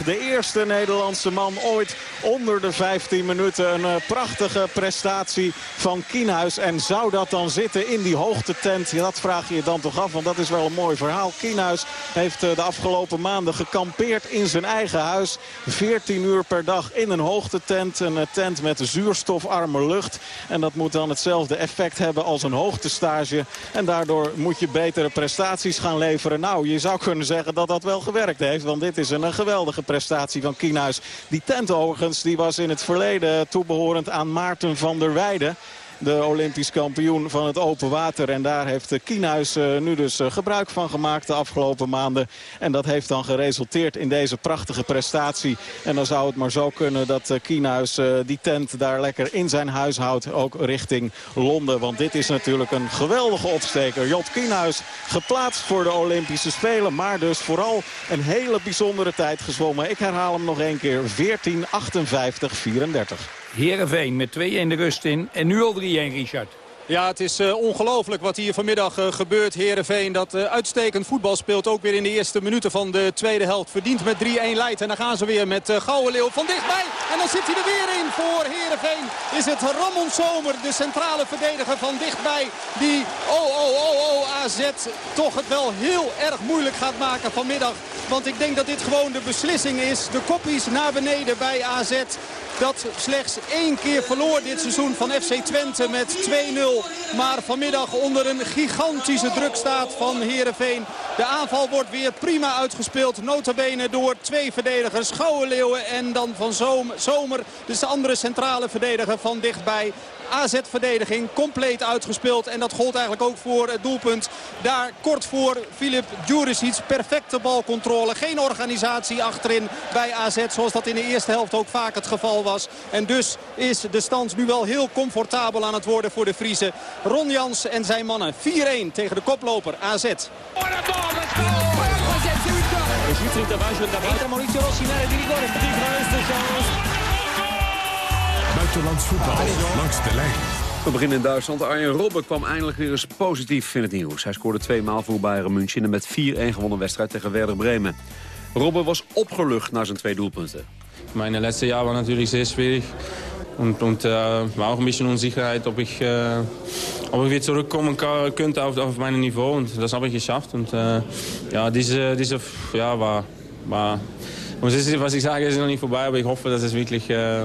14.58-34. De eerste Nederlandse man ooit onder de 15 minuten. Een uh, prachtige prestatie van Kienhuis. En zou dat dan zitten in die hoogtetent? Ja, dat vraag je je dan toch af, want dat is wel een mooi verhaal. Kienhuis heeft de afgelopen maanden gekampeerd in zijn eigen huis. 14 uur per dag in een hoogtetent. Een tent met zuurstofarme lucht. En dat moet dan hetzelfde effect hebben als een hoogtestage. En daardoor moet je betere prestaties gaan leveren. Nou, je zou kunnen zeggen dat dat wel gewerkt heeft. Want dit is een, geweldige prestatie van Kienhuis. Die tent overigens die was in het verleden toebehorend aan Maarten van der Weijden de Olympisch kampioen van het open water. En daar heeft Kienhuis nu dus gebruik van gemaakt de afgelopen maanden. En dat heeft dan geresulteerd in deze prachtige prestatie. En dan zou het maar zo kunnen dat Kienhuis die tent daar lekker in zijn huis houdt. Ook richting Londen. Want dit is natuurlijk een geweldige opsteker. Jot Kienhuis geplaatst voor de Olympische Spelen. Maar dus vooral een hele bijzondere tijd gezwommen. Ik herhaal hem nog één keer. 14.58-34. Heerenveen met 2-1 de rust in. En nu al 3-1, Richard. Ja, het is uh, ongelooflijk wat hier vanmiddag uh, gebeurt. Heerenveen dat uh, uitstekend voetbal speelt. Ook weer in de eerste minuten van de tweede helft. Verdient met 3-1 leidt. En dan gaan ze weer met uh, Leeuw van dichtbij. En dan zit hij er weer in voor Heerenveen. Is het Ramon Zomer, de centrale verdediger van dichtbij. Die, oh, oh, oh, oh, AZ toch het wel heel erg moeilijk gaat maken vanmiddag. Want ik denk dat dit gewoon de beslissing is. De koppies naar beneden bij AZ dat slechts één keer verloor dit seizoen van FC Twente met 2-0. Maar vanmiddag onder een gigantische druk staat van Heerenveen. De aanval wordt weer prima uitgespeeld. Notabene door twee verdedigers. Leeuwen en dan van Zomer. Dus de andere centrale verdediger van dichtbij. AZ-verdediging compleet uitgespeeld. En dat gold eigenlijk ook voor het doelpunt. Daar kort voor Filip Djuricic. Perfecte balcontrole. Geen organisatie achterin bij AZ. Zoals dat in de eerste helft ook vaak het geval was. En dus is de stand nu wel heel comfortabel aan het worden voor de Friese. Ron Jans en zijn mannen. 4-1 tegen de koploper AZ. Buitenlands voetbal langs de lijn. We beginnen in Duitsland. Arjen Robben kwam eindelijk weer eens positief in het nieuws. Hij scoorde twee maal voor Bayern München en met 4-1 gewonnen wedstrijd tegen Werder Bremen. Robben was opgelucht naar zijn twee doelpunten. Meine letzte Jahr war natürlich sehr schwierig. Und, und äh, war auch ein bisschen Unsicherheit, ob ich, äh, ob ich wieder zurückkommen könnte auf, auf mein Niveau. Und das habe ich geschafft. Und äh, ja, diese, diese ja, war, war und was ich sage, ist noch nicht vorbei, aber ich hoffe, dass es wirklich äh,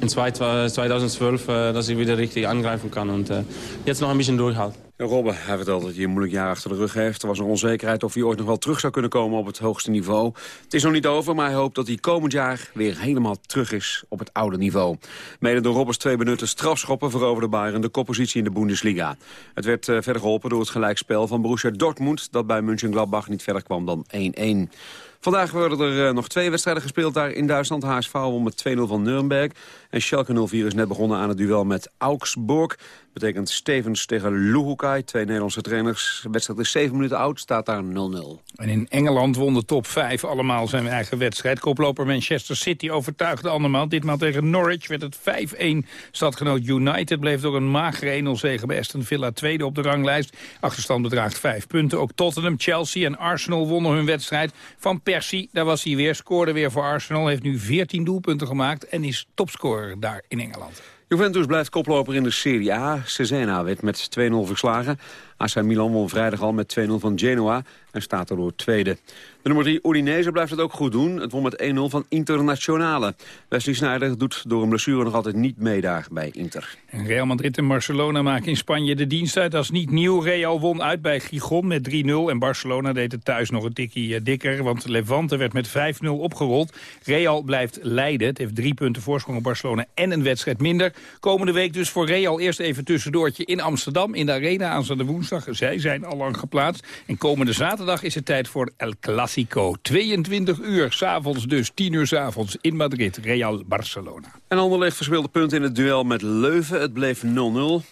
in 2012 äh, dass ich wieder richtig angreifen kann und äh, jetzt noch ein bisschen durchhalten. Robben, hij vertelt dat hij een moeilijk jaar achter de rug heeft. Er was een onzekerheid of hij ooit nog wel terug zou kunnen komen op het hoogste niveau. Het is nog niet over, maar hij hoopt dat hij komend jaar weer helemaal terug is op het oude niveau. Mede door Robbers twee benutte strafschoppen veroverde Bayern de koppositie in de Bundesliga. Het werd uh, verder geholpen door het gelijkspel van Borussia Dortmund... dat bij Mönchengladbach niet verder kwam dan 1-1. Vandaag worden er nog twee wedstrijden gespeeld daar in Duitsland. HSV won met 2-0 van Nuremberg. En Schalke 04 is net begonnen aan het duel met Augsburg. Betekent Stevens tegen Luhukai, twee Nederlandse trainers. De wedstrijd is 7 minuten oud, staat daar 0-0. En in Engeland won de top 5 allemaal zijn eigen wedstrijd. Koploper Manchester City overtuigde andermaal. Ditmaal tegen Norwich werd het 5-1. Stadgenoot United bleef door een magere 1-0 zege bij Aston Villa tweede op de ranglijst. Achterstand bedraagt 5 punten. Ook Tottenham, Chelsea en Arsenal wonnen hun wedstrijd. Van Persie, daar was hij weer, scoorde weer voor Arsenal. Heeft nu 14 doelpunten gemaakt en is topscorer daar in Engeland. Juventus blijft koploper in de Serie A. Cesena werd met 2-0 verslagen. AC Milan won vrijdag al met 2-0 van Genoa en staat erdoor tweede. De nummer 3 Udinese blijft het ook goed doen. Het won met 1-0 van Internationale. Wesley Sneijder doet door een blessure nog altijd niet mee daar bij Inter. Real Madrid en Barcelona maken in Spanje de dienst uit. Is niet nieuw. Real won uit bij Gijon met 3-0. En Barcelona deed het thuis nog een tikkie eh, dikker. Want Levante werd met 5-0 opgerold. Real blijft leiden. Het heeft drie punten voorsprong op Barcelona en een wedstrijd minder. Komende week dus voor Real eerst even tussendoortje in Amsterdam. In de Arena aanstaande woensdag. Zij zijn al lang geplaatst. En komende zaterdag is het tijd voor El Clasico. 22 uur, s'avonds dus, 10 uur s'avonds in Madrid. Real Barcelona. En Anderlecht verspeelde punten in het duel met Leuven. Het bleef 0-0.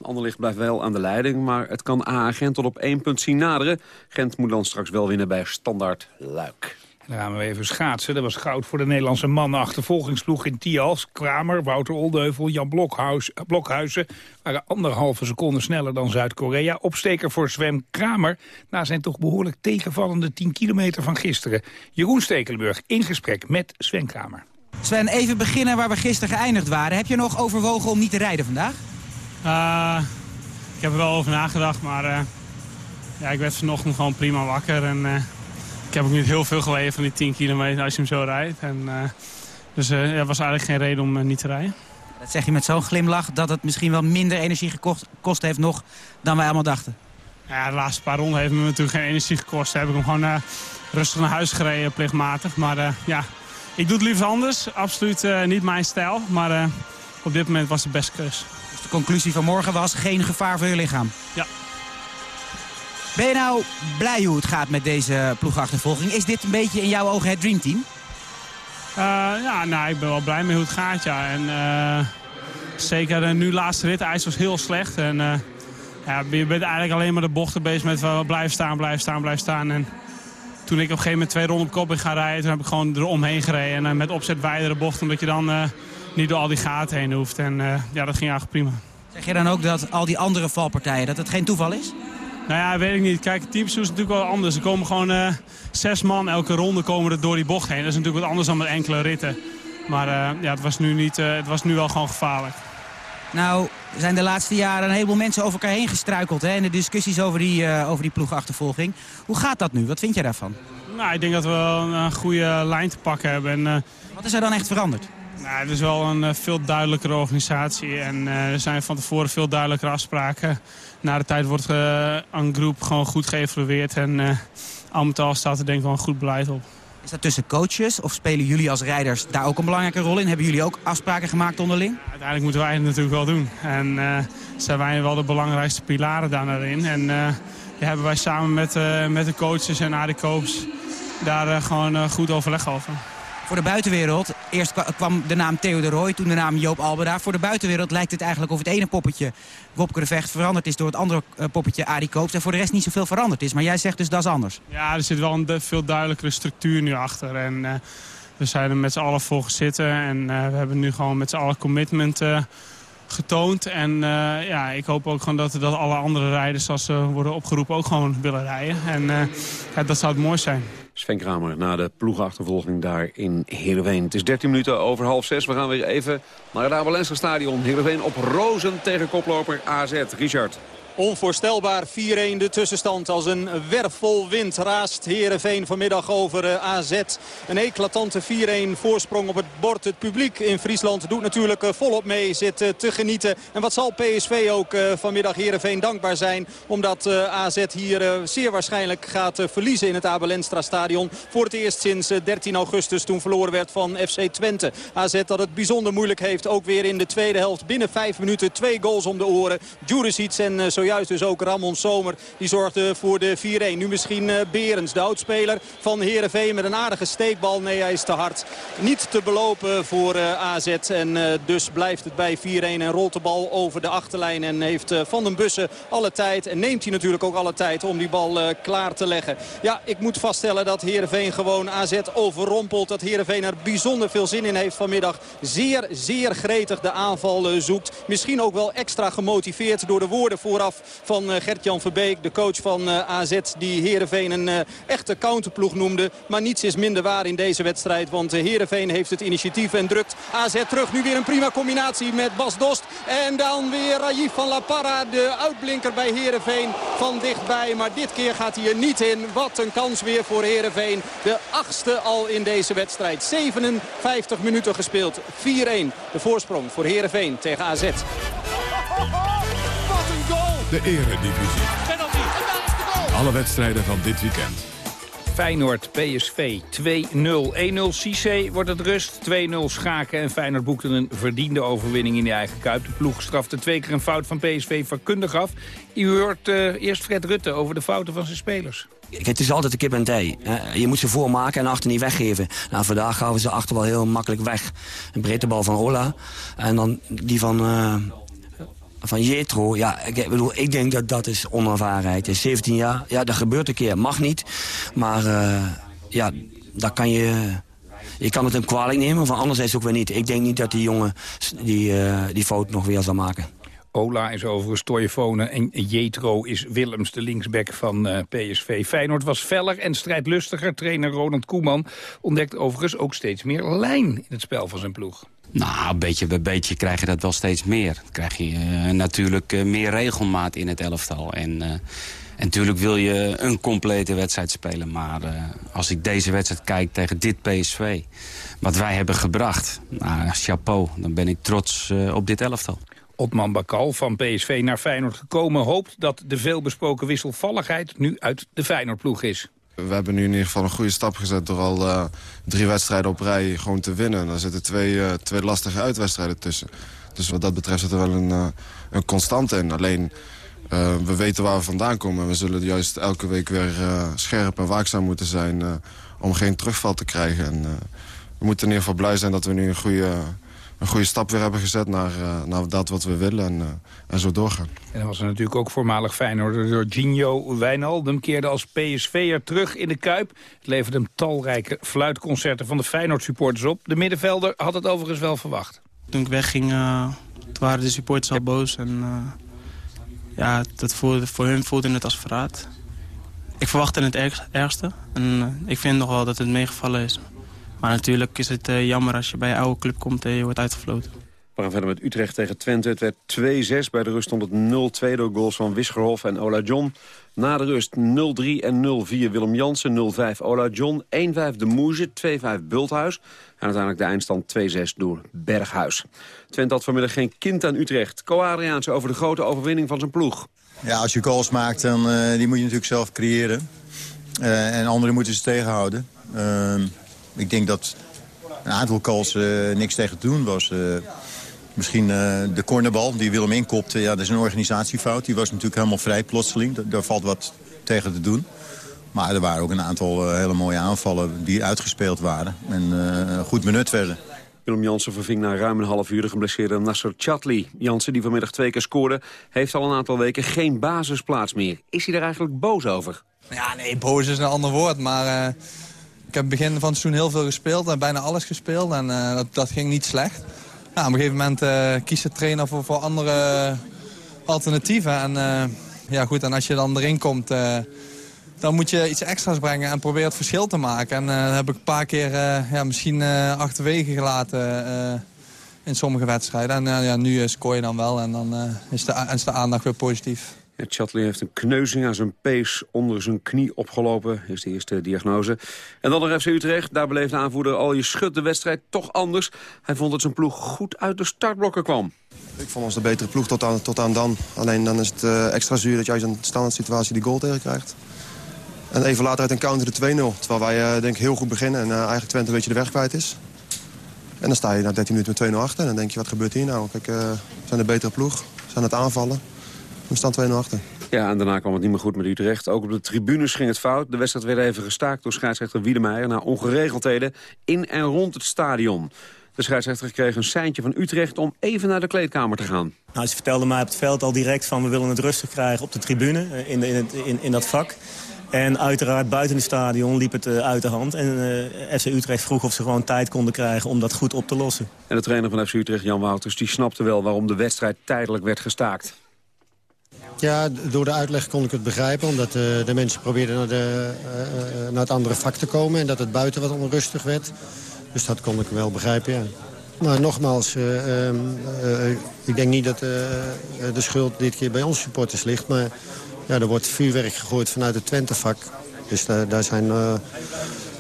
Anderlecht blijft wel aan de leiding, maar het kan AA Gent tot op één punt zien naderen. Gent moet dan straks wel winnen bij Standaard Luik. Dan gaan we even schaatsen. Dat was goud voor de Nederlandse mannen. Achtervolgingsploeg in Tials. Kramer, Wouter Oldeuvel, Jan Blokhuis, Blokhuizen... waren anderhalve seconde sneller dan Zuid-Korea. Opsteker voor Zwem Kramer na zijn toch behoorlijk tegenvallende 10 kilometer van gisteren. Jeroen Stekelenburg in gesprek met Sven Kramer. Sven, even beginnen waar we gisteren geëindigd waren. Heb je nog overwogen om niet te rijden vandaag? Uh, ik heb er wel over nagedacht, maar uh, ja, ik werd vanochtend gewoon prima wakker. En, uh, ik heb ook niet heel veel geleden van die 10 kilometer als je hem zo rijdt. En, dus er was eigenlijk geen reden om niet te rijden. Dat zeg je met zo'n glimlach dat het misschien wel minder energie gekost heeft nog dan wij allemaal dachten. Ja, de laatste paar ronden heeft me natuurlijk geen energie gekost. Heb ik hem gewoon rustig naar huis gereden, plichtmatig. Maar ja, ik doe het liever anders. Absoluut niet mijn stijl. Maar op dit moment was het best keus. Dus de conclusie van morgen was geen gevaar voor je lichaam? Ja. Ben je nou blij hoe het gaat met deze ploegachtervolging? Is dit een beetje in jouw ogen het dreamteam? Uh, ja, nou, ik ben wel blij mee hoe het gaat, ja. En uh, zeker uh, nu laatste rit, ijs was heel slecht. En ja, je bent eigenlijk alleen maar de bochten bezig met wel blijven staan, blijven staan, blijven staan. En toen ik op een gegeven moment twee ronden op kop ben gaan rijden, toen heb ik gewoon eromheen gereden. En met opzet wijdere bochten, omdat je dan niet door al die gaten heen hoeft. En ja, dat ging eigenlijk prima. Zeg je dan ook dat al die andere valpartijen, dat het geen toeval is? Nou ja, weet ik niet. Kijk, teams is natuurlijk wel anders. Er komen gewoon uh, zes man elke ronde komen er door die bocht heen. Dat is natuurlijk wat anders dan met enkele ritten. Maar uh, ja, het was, nu niet, uh, het was nu wel gewoon gevaarlijk. Nou, er zijn de laatste jaren een heleboel mensen over elkaar heen gestruikeld. Hè, in de discussies over die, over die ploegachtervolging. Hoe gaat dat nu? Wat vind jij daarvan? Nou, ik denk dat we wel een goede lijn te pakken hebben. En, Wat is er dan echt veranderd? Nou, het is wel een veel duidelijkere organisatie. En er zijn van tevoren veel duidelijkere afspraken na de tijd wordt een groep gewoon goed geëvalueerd. En uh, al met al staat er denk ik wel een goed beleid op. Is dat tussen coaches of spelen jullie als rijders daar ook een belangrijke rol in? Hebben jullie ook afspraken gemaakt onderling? Uiteindelijk moeten wij het natuurlijk wel doen. En uh, zijn wij wel de belangrijkste pilaren daarin. En uh, hebben wij samen met, uh, met de coaches en AD-coaps daar gewoon goed overleg over. Voor de buitenwereld, eerst kwam de naam Theo de Roy, toen de naam Joop Albeda. Voor de buitenwereld lijkt het eigenlijk of het ene poppetje Wopke de veranderd is door het andere poppetje Adi Koops. En voor de rest niet zoveel veranderd is. Maar jij zegt dus dat is anders. Ja, er zit wel een veel duidelijkere structuur nu achter. En uh, we zijn er met z'n allen voor zitten. En uh, we hebben nu gewoon met z'n allen commitment getoond. En ja, ik hoop ook gewoon dat, dat alle andere rijders, als ze worden opgeroepen, ook gewoon willen rijden. En ja, dat zou het mooi zijn. Sven Kramer na de ploegachtervolging daar in Heerenveen. Het is 13 minuten over half zes. We gaan weer even naar het Abelense stadion. Heerenveen op Rozen tegen koploper AZ. Richard. Onvoorstelbaar 4-1 de tussenstand. Als een wervel wind raast Heerenveen vanmiddag over uh, AZ. Een eclatante 4-1 voorsprong op het bord. Het publiek in Friesland doet natuurlijk uh, volop mee. Zit uh, te genieten. En wat zal PSV ook vanmiddag Heerenveen dankbaar zijn. Omdat AZ hier zeer waarschijnlijk gaat verliezen in het Abelenstra stadion. Voor het eerst sinds 13 augustus toen verloren werd van FC Twente. AZ dat het bijzonder moeilijk heeft. Ook weer in de tweede helft. Binnen vijf minuten twee goals om de oren. Juricic en zojuist dus ook Ramon Somer. Die zorgde voor de 4-1. Nu misschien uh, Berens, de oudspeler van Heerenveen met een aardige steekbal. Nee, hij is te hard. Niet te belopen voor uh, AZ. En uh, dus blijft het bij 4-1 en rolt de bal over de achterlijn. En heeft Van den Bussen alle tijd. En neemt hij natuurlijk ook alle tijd om die bal klaar te leggen. Ja, ik moet vaststellen dat Heerenveen gewoon AZ overrompelt. Dat Heerenveen er bijzonder veel zin in heeft vanmiddag. Zeer, zeer gretig de aanval zoekt. Misschien ook wel extra gemotiveerd door de woorden vooraf van eh, Gert-Jan Verbeek. De coach van eh, AZ die Heerenveen een eh, echte counterploeg noemde. Maar niets is minder waar in deze wedstrijd. Want Heerenveen heeft het initiatief en drukt AZ terug. Nu weer een prima combinatie met Bas Dost. En dan weer Rajiv van La Parra, de uitblinker bij Heerenveen van dichtbij. Maar dit keer gaat hij er niet in. Wat een kans weer voor Heerenveen. De achtste al in deze wedstrijd. 57 minuten gespeeld. 4-1 de voorsprong voor Heerenveen tegen AZ. De Eredivisie. Penalty. En daar is de goal. Alle wedstrijden van dit weekend. Feyenoord, PSV 2-0. 1-0 Cissé wordt het rust. 2-0 Schaken en Feyenoord boekte een verdiende overwinning in de eigen kuip. De ploeg strafte twee keer een fout van PSV vakkundig af. U hoort eh, eerst Fred Rutte over de fouten van zijn spelers. Het is altijd een kip en thee. hè. Je moet ze voormaken en achter niet weggeven. Nou, vandaag gaven ze achter wel heel makkelijk weg. Een breedte bal van Ola. En dan die van, eh, van Jetro. Ja, ik, bedoel, ik denk dat dat is onervarenheid. Is 17 jaar. Ja, dat gebeurt een keer. Mag niet. Maar eh, ja, daar kan je... Je kan het hem kwalijk nemen, van anderzijds ook weer niet. Ik denk niet dat die jongen die, eh, die fout nog weer zal maken. Ola is overigens Toyefonen en Jetro is Willems, de linksback van eh, PSV. Feyenoord was feller en strijdlustiger. Trainer Ronald Koeman ontdekt overigens ook steeds meer lijn in het spel van zijn ploeg. Nou, beetje bij beetje krijg je dat wel steeds meer. Dan krijg je eh, natuurlijk eh, meer regelmaat in het elftal. En, en natuurlijk wil je een complete wedstrijd spelen. Maar als ik deze wedstrijd kijk tegen dit PSV... wat wij hebben gebracht, nou, chapeau. Dan ben ik trots op dit elftal. Otman Bakal van PSV naar Feyenoord gekomen... hoopt dat de veelbesproken wisselvalligheid nu uit de Feyenoordploeg is. We hebben nu in ieder geval een goede stap gezet door al eh, drie wedstrijden op rij gewoon te winnen. Daar zitten twee, eh, twee lastige uitwedstrijden tussen. Dus wat dat betreft zit er wel een, eh, een constante in. Alleen, we weten waar we vandaan komen. En we zullen juist elke week weer scherp en waakzaam moeten zijn... om geen terugval te krijgen. En, we moeten in ieder geval blij zijn dat we nu een goede, een goede stap weer hebben gezet... naar, eh, naar dat wat we willen en, eh, en zo doorgaan. En dan was er natuurlijk ook voormalig Feyenoorder Jorginho Wijnaldum... keerde als PSV'er terug in de Kuip. Het leverde hem talrijke fluitconcerten van de Feyenoord-supporters op. De middenvelder had het overigens wel verwacht. Toen ik wegging, eh, toen waren de supporters al boos. En eh, ja, dat voelde, voor hun voelde het als verraad. Ik verwachtte het erg- ergste. En ik vind nog wel dat het meegevallen is. Maar natuurlijk is het eh, jammer als je bij je oude club komt en je wordt uitgefloten. We gaan verder met Utrecht tegen Twente. Het werd 2-6. Bij de rust stond het 0-2 door goals van Wisgerhof en Ola John. Na de rust 0-3 en 0-4 Willem Jansen, 0-5 Ola John, 1-5 De Moege, 2-5 Bulthuis. En uiteindelijk de eindstand 2-6 door Berghuis. Twente had vanmiddag geen kind aan Utrecht. Co-Adriaanse over de grote overwinning van zijn ploeg. Ja, als je goals maakt, dan eh, die moet je natuurlijk zelf creëren. Eh, en anderen moeten ze tegenhouden. Ehm, ik denk dat een aantal calls eh, niks tegen te doen was. Eh, misschien eh, de cornerbal die Willem inkopte. Ja, dat is een organisatiefout. Die was natuurlijk helemaal vrij plotseling. Da- Daar valt wat tegen te doen. Maar er waren ook een aantal hele mooie aanvallen die uitgespeeld waren. En eh, goed benut werden. Willem Jansen verving na ruim een half uur de geblesseerde Nasser Chatli. Jansen, die vanmiddag twee keer scoorde, heeft al een aantal weken geen basisplaats meer. Is hij er eigenlijk boos over? Ja, nee, boos is een ander woord, maar eh, ik heb begin van het seizoen heel veel gespeeld en bijna alles gespeeld en eh, dat, dat ging niet slecht. Ja, op een gegeven moment kiest de trainer voor, voor andere alternatieven en eh, ja goed, en als je dan erin komt, dan moet je iets extra's brengen en proberen het verschil te maken. En dat heb ik een paar keer ja, misschien achterwege gelaten in sommige wedstrijden. En ja, nu scoor je dan wel en dan is, de, is de aandacht weer positief. Ja, Chatli heeft een kneuzing aan zijn pees onder zijn knie opgelopen. is de eerste diagnose. En dan nog FC Utrecht. Daar beleefde aanvoerder al je schut de wedstrijd toch anders. Hij vond dat zijn ploeg goed uit de startblokken kwam. Ik vond ons de betere ploeg tot aan, tot aan dan. Alleen dan is het eh, extra zuur dat je een standaard situatie die goal tegenkrijgt. En even later uit een counter de 2-0. Terwijl wij eh, denk ik heel goed beginnen en eh, eigenlijk Twente een beetje de weg kwijt is. En dan sta je na 13 minuten met 2-0 achter. En dan denk je, wat gebeurt hier nou? Kijk, we zijn de betere ploeg. We zijn aan het aanvallen. We staan 2-0 achter. Ja, en daarna kwam het niet meer goed met Utrecht. Ook op de tribunes ging het fout. De wedstrijd werd even gestaakt door scheidsrechter Wiedemeijer... na ongeregeldheden in en rond het stadion. De scheidsrechter kreeg een seintje van Utrecht om even naar de kleedkamer te gaan. Nou, ze vertelde mij op het veld al direct van we willen het rustig krijgen op de tribune, eh, in, de, in, het, in, in dat vak. En uiteraard buiten het stadion liep het eh, uit de hand. En eh, FC Utrecht vroeg of ze gewoon tijd konden krijgen om dat goed op te lossen. En de trainer van FC Utrecht, Jan Wouters, die snapte wel waarom de wedstrijd tijdelijk werd gestaakt. Ja, door de uitleg kon ik het begrijpen. Omdat eh, de mensen probeerden naar, de, eh, eh, naar het andere vak te komen. En dat het buiten wat onrustig werd. Dus dat kon ik wel begrijpen, ja. Maar nogmaals, eh, ehm, eh, ik denk niet dat de schuld dit keer bij onze supporters ligt. Maar ja, er wordt vuurwerk gegooid vanuit het Twente-vak. Dus daar, zijn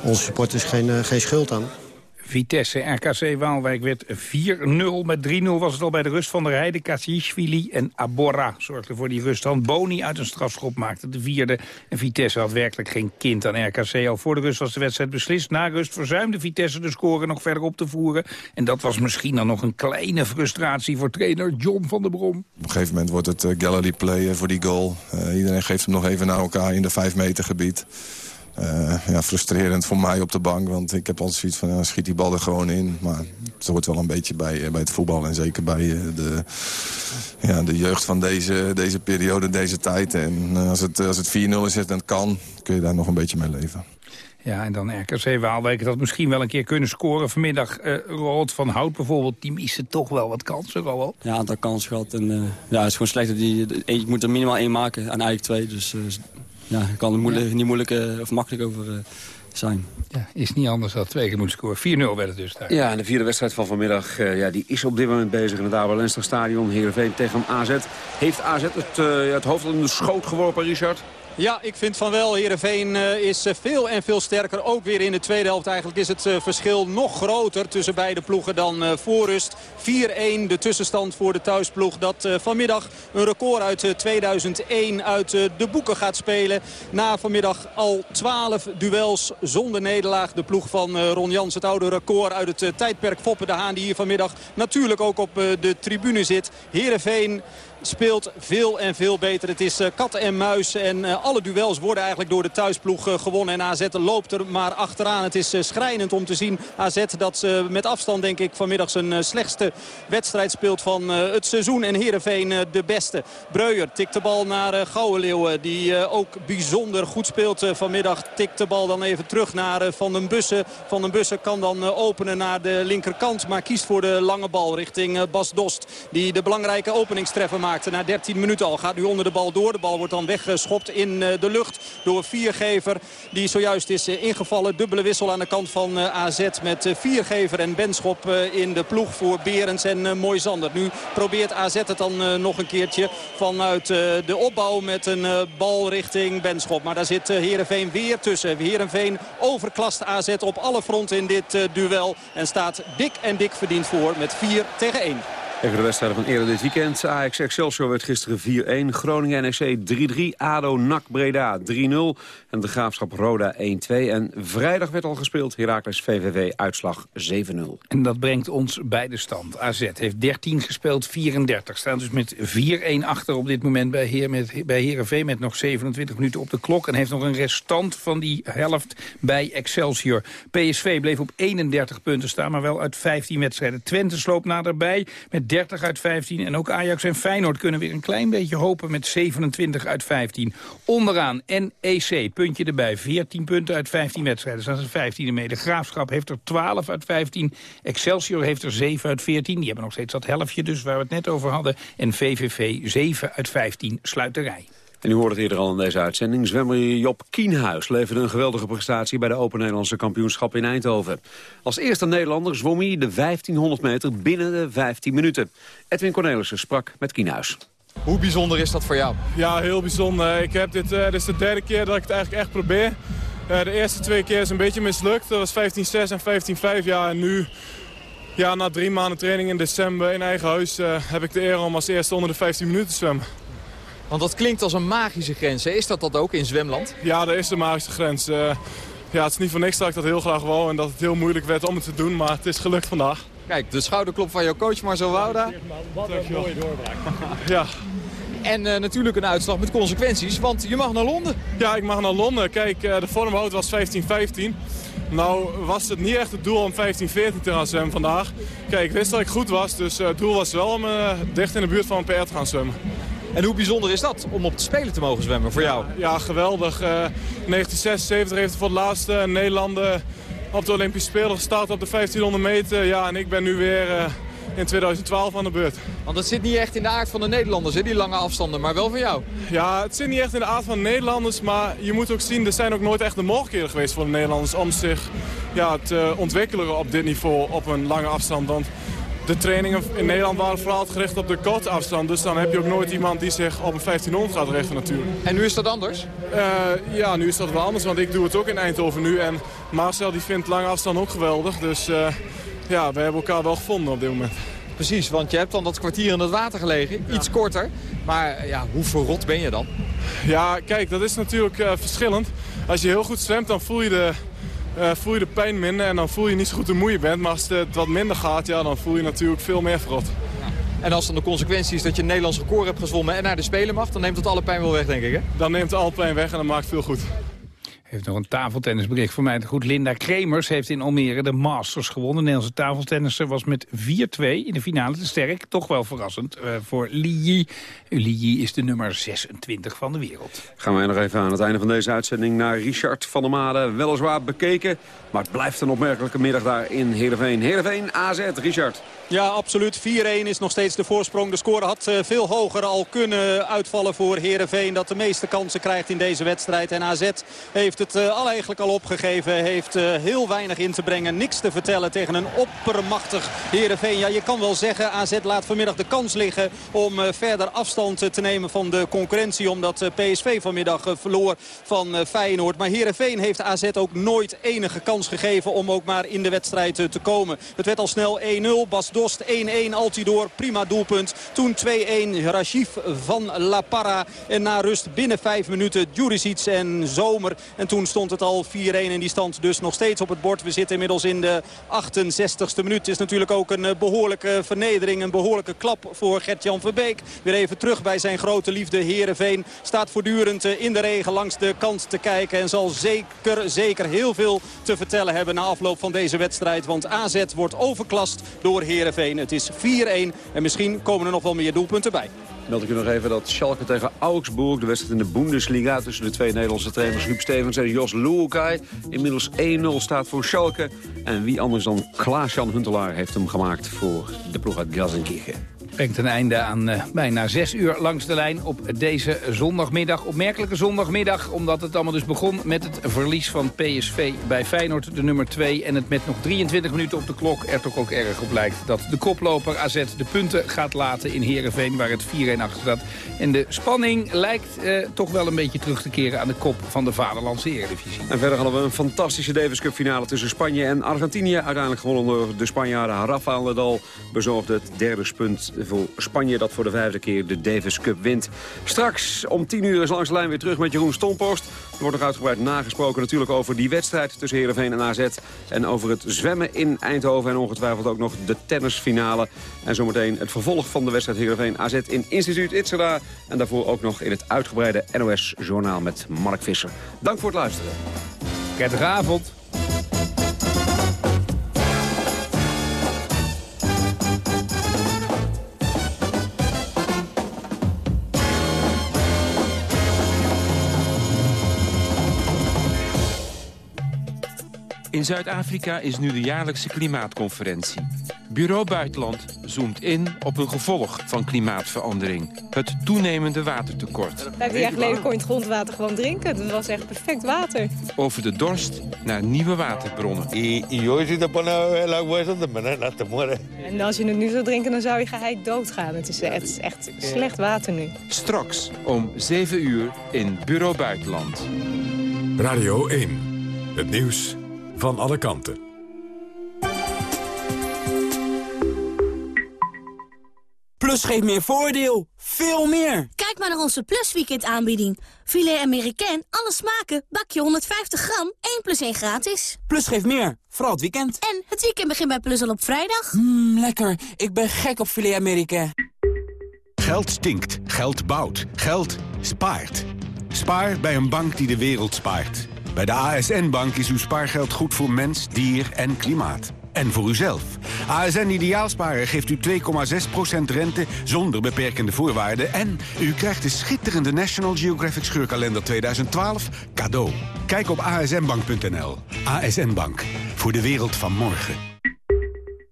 onze supporters geen, geen schuld aan. Vitesse, RKC Waalwijk werd 4-0. Met 3-0 was het al bij de rust van der Heide. Kassiishvili en Abora zorgden voor die ruststand. Boni uit een strafschop maakte de vierde. En Vitesse had werkelijk geen kind aan RKC. Al voor de rust was de wedstrijd beslist. Na rust verzuimde Vitesse de score nog verder op te voeren. En dat was misschien dan nog een kleine frustratie voor trainer John van der Brom. Op een gegeven moment wordt het eh, gallery play voor die goal. Eh, iedereen geeft hem nog even naar elkaar in de 5 meter gebied. Eh, ja, frustrerend voor mij op de bank, want ik heb altijd zoiets van... Ja, schiet die bal er gewoon in. Maar het hoort wel een beetje bij, eh, bij het voetbal en zeker bij eh, de, ja, de jeugd van deze, deze periode, deze tijd. En als het, als het 4-0 is en het kan, kun je daar nog een beetje mee leven. Ja, en dan RKC Waalwijk dat misschien wel een keer kunnen scoren. Vanmiddag uh, Roald van Hout bijvoorbeeld, die miste toch wel wat kansen, Roald. Ja, een aantal kansen gehad. En, uh, ja, het is gewoon slecht dat die, je moet er minimaal één maken en eigenlijk twee. Dus uh, ja, ik kan er moeilijk, niet moeilijk uh, of makkelijk over uh, zijn. Ja, is niet anders dan twee keer moeten scoren. 4-0 werd het dus daar. Ja, en de vierde wedstrijd van vanmiddag uh, ja, die is op dit moment bezig in het Abel Lenstra Stadion. Heerenveen tegen AZ. Heeft AZ het, het hoofd in de schoot geworpen, Richard? Ja, ik vind van wel. Heerenveen uh, is veel en veel sterker. Ook weer in de tweede helft. Eigenlijk is het uh, verschil nog groter tussen beide ploegen dan voorrust. 4-1 de tussenstand voor de thuisploeg. Dat vanmiddag een record uit 2001 uit de boeken gaat spelen. Na vanmiddag al 12 duels zonder nederlaag. De ploeg van Ron Jans, het oude record uit het tijdperk Foppen de Haan. Die hier vanmiddag natuurlijk ook op de tribune zit. Heerenveen speelt veel en veel beter. Het is uh, kat en muis en uh, alle duels worden eigenlijk door de thuisploeg uh, gewonnen. En AZ loopt er maar achteraan. Het is schrijnend om te zien AZ dat ze met afstand denk ik vanmiddag zijn slechtste wedstrijd speelt van het seizoen. En Heerenveen de beste. Breuer tikt de bal naar Gouwenleeuwen die ook bijzonder goed speelt vanmiddag. Tikt de bal dan even terug naar Van den Bussen. Van den Bussen kan dan openen naar de linkerkant. Maar kiest voor de lange bal richting Bas Dost. Die de belangrijke openingstreffer maakt na 13 minuten al. Gaat nu onder de bal door. De bal wordt dan weggeschopt in de lucht door Viergever. Die zojuist is ingevallen. Dubbele wissel aan de kant van AZ met Viergever en Benschop in de ploeg voor Berends en Moisander. Nu probeert AZ het dan nog een keertje vanuit de opbouw met een bal richting Benschop. Maar daar zit Heerenveen weer tussen. Heerenveen overklast AZ op alle fronten in dit duel. En staat dik en dik verdiend voor met 4 tegen 1. Even de wedstrijden van eerder dit weekend. Ajax Excelsior werd gisteren 4-1. Groningen NEC 3-3. ADO NAC Breda 3-0. En de Graafschap Roda 1-2. En vrijdag werd al gespeeld. Heracles VVV uitslag 7-0. En dat brengt ons bij de stand. AZ heeft 13 gespeeld, 34. Staan dus met 4-1 achter op dit moment bij, Heer, met, bij Heerenveen... met nog 27 minuten op de klok. En heeft nog een restant van die helft bij Excelsior. PSV bleef op 31 punten staan, maar wel uit 15 wedstrijden. Twente sloop naderbij met 30 uit 15. En ook Ajax en Feyenoord kunnen weer een klein beetje hopen met 27 uit 15. Onderaan NEC, puntje erbij. 14 punten uit 15 wedstrijden. Staan ze 15 mee. De Graafschap heeft er 12 uit 15. Excelsior heeft er 7 uit 14. Die hebben nog steeds dat helftje dus waar we het net over hadden. En VVV 7 uit 15 sluit de rij. En u hoorde het eerder al in deze uitzending. Zwemmer Job Kienhuis leverde een geweldige prestatie... bij de Open Nederlandse kampioenschap in Eindhoven. Als eerste Nederlander zwom hij de 1500 meter binnen de 15 minuten. Edwin Cornelissen sprak met Kienhuis. Hoe bijzonder is dat voor jou? Ja, heel bijzonder. Ik heb dit, uh, dit is de derde keer dat ik het eigenlijk echt probeer. Uh, de eerste twee keer is een beetje mislukt. Dat was 15-6 en 15-5 jaar. En nu, ja, na drie maanden training in december in eigen huis... Uh, heb ik de eer om als eerste onder de 15 minuten te zwemmen. Want dat klinkt als een magische grens. Is dat dat ook in zwemland? Ja, dat is de magische grens. Uh, ja, het is niet voor niks dat ik dat heel graag wou en dat het heel moeilijk werd om het te doen. Maar het is gelukt vandaag. Kijk, de schouderklop van jouw coach Marcel Wouda. Wat een mooie doorbraak. ja. En uh, natuurlijk een uitslag met consequenties, want je mag naar Londen. Ja, ik mag naar Londen. Kijk, uh, de vormhout was 15-15. Nou was het niet echt het doel om 15-14 te gaan zwemmen vandaag. Kijk, ik wist dat ik goed was, dus uh, het doel was wel om dicht in de buurt van een PR te gaan zwemmen. En hoe bijzonder is dat om op de Spelen te mogen zwemmen voor jou? Ja, geweldig. Uh, 1976 heeft voor het laatste Nederlander op de Olympische Spelen gestart op de 1500 meter. Ja, en ik ben nu weer uh, in 2012 aan de beurt. Want het zit niet echt in de aard van de Nederlanders, hè, die lange afstanden, maar wel van jou. Ja, het zit niet echt in de aard van de Nederlanders, maar je moet ook zien, er zijn ook nooit echt de mogelijkheden geweest voor de Nederlanders om zich ja, te ontwikkelen op dit niveau op een lange afstand. Want de trainingen in Nederland waren vooral gericht op de korte afstand. Dus dan heb je ook nooit iemand die zich op een 1500 gaat richten natuurlijk. En nu is dat anders? Uh, ja, nu is dat wel anders, want ik doe het ook in Eindhoven nu. En Marcel die vindt lange afstand ook geweldig. Dus uh, ja, we hebben elkaar wel gevonden op dit moment. Precies, want je hebt dan dat kwartier in het water gelegen. Iets korter. Maar ja, hoe verrot ben je dan? Ja, kijk, dat is natuurlijk uh, verschillend. Als je heel goed zwemt, dan voel je de voel je de pijn minder en dan voel je niet zo goed hoe moe je bent. Maar als het wat minder gaat, ja, dan voel je natuurlijk veel meer verrot. En als dan de consequentie is dat je een Nederlands record hebt gezwommen en naar de Spelen mag, dan neemt het alle pijn wel weg, denk ik, hè? Dan neemt alle pijn weg en dan maakt veel goed heeft nog een tafeltennisbericht voor mij. Goed, Linda Kremers heeft in Almere de Masters gewonnen. De Nederlandse tafeltennisser was met 4-2 in de finale te sterk. Toch wel verrassend uh, voor Li Yi. Li Yi is de nummer 26 van de wereld. Gaan wij nog even aan het einde van deze uitzending naar Richard van der Made. Weliswaar bekeken, maar het blijft een opmerkelijke middag daar in Heerenveen. Heerenveen, AZ, Richard. Ja, absoluut. 4-1 is nog steeds de voorsprong. De score had uh, veel hoger al kunnen uitvallen voor Heerenveen. Dat de meeste kansen krijgt in deze wedstrijd. En AZ heeft het uh, al eigenlijk al opgegeven. Heeft uh, heel weinig in te brengen. Niks te vertellen tegen een oppermachtig Heerenveen. Ja, je kan wel zeggen, AZ laat vanmiddag de kans liggen om verder afstand te nemen van de concurrentie. Omdat PSV vanmiddag verloor van Feyenoord. Maar Heerenveen heeft AZ ook nooit enige kans gegeven om ook maar in de wedstrijd te komen. Het werd al snel 1-0. Bas Dost 1-1 Altidoor. Prima doelpunt. Toen 2-1 Rashif van La Parra. En na rust binnen 5 minuten Juricic en Zomer. En toen stond het al 4-1 in die stand dus nog steeds op het bord. We zitten inmiddels in de 68ste minuut. Het is natuurlijk ook een eh, behoorlijke vernedering. Een behoorlijke klap voor Gert-Jan Verbeek. Weer even terug bij zijn grote liefde Herenveen. Staat voortdurend eh, in de regen langs de kant te kijken. En zal zeker, zeker heel veel te vertellen hebben na afloop van deze wedstrijd. Want AZ wordt overklast door Herenveen. Het is 4-1 en misschien komen er nog wel meer doelpunten bij. Meld ik u nog even dat Schalke tegen Augsburg, de wedstrijd in de Bundesliga... tussen de twee Nederlandse trainers Huub Stevens en Jos Luukai... inmiddels 1-0 staat voor Schalke. En wie anders dan Klaas-Jan Huntelaar heeft hem gemaakt voor de ploeg uit Gelsenkirchen brengt een einde aan uh, bijna zes uur langs de lijn op deze zondagmiddag. Opmerkelijke zondagmiddag, omdat het allemaal dus begon met het verlies van PSV bij Feyenoord, de nummer 2. En het met nog 23 minuten op de klok er toch ook erg op lijkt dat de koploper AZ de punten gaat laten in Heerenveen, waar het 4-1 achter staat. En de spanning lijkt uh, toch wel een beetje terug te keren aan de kop van de Vaderlandse Eredivisie. En verder hadden we een fantastische Davis Cup finale tussen Spanje en Argentinië. Uiteindelijk gewonnen door de Spanjaarden Rafael Nadal bezorgde het derde punt voor Spanje dat voor de vijfde keer de Davis Cup wint. Straks om 10 uur is langs de lijn weer terug met Jeroen Stompost. Er wordt nog uitgebreid nagesproken natuurlijk over die wedstrijd tussen Heerenveen en AZ. En over het zwemmen in Eindhoven en ongetwijfeld ook nog de tennisfinale. En zometeen het vervolg van de wedstrijd Heerenveen AZ in Instituut Itzera. En daarvoor ook nog in het uitgebreide NOS-journaal met Mark Visser. Dank voor het luisteren. Prettige. In Zuid-Afrika is nu de jaarlijkse klimaatconferentie. Bureau Buitenland zoomt in op een gevolg van klimaatverandering. Het toenemende watertekort. Vijf jaar geleden kon je het grondwater gewoon drinken. Dat was echt perfect water. Over de dorst naar nieuwe waterbronnen. En als je het nu zou drinken, dan zou je geheid doodgaan. Het is echt, echt slecht water nu. Straks om 7 uur in Bureau Buitenland. Radio 1. Het nieuws van alle kanten. Plus geeft meer voordeel. Veel meer. Kijk maar naar onze Plus Weekend aanbieding. Filet Amerikaan, alle smaken, bakje 150 gram, 1 plus 1 gratis. Plus geeft meer, vooral het weekend. En het weekend begint bij Plus al op vrijdag. Mmm, lekker. Ik ben gek op Filet Amerikaan. Geld stinkt, geld bouwt, geld spaart. Spaar bij een bank die de wereld spaart. Bij de ASN-bank is uw spaargeld goed voor mens, dier en klimaat. En voor uzelf. ASN Ideaalsparen geeft u 2,6% rente zonder beperkende voorwaarden... en u krijgt de schitterende National Geographic Scheurkalender 2012 cadeau. Kijk op asnbank.nl. ASN Bank. Voor de wereld van morgen.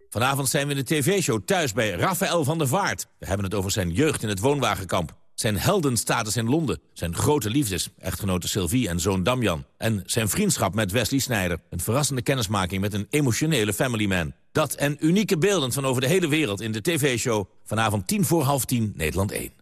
Vanavond zijn we in de tv-show thuis bij Raphaël van der Vaart. We hebben het over zijn jeugd in het woonwagenkamp. Zijn heldenstatus in Londen. Zijn grote liefdes, echtgenote Sylvie en zoon Damjan. En zijn vriendschap met Wesley Sneijder. Een verrassende kennismaking met een emotionele family man. Dat en unieke beelden van over de hele wereld in de tv-show. Vanavond tien voor half tien, Nederland 1.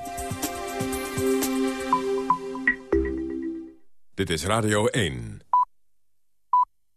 Dit is Radio 1.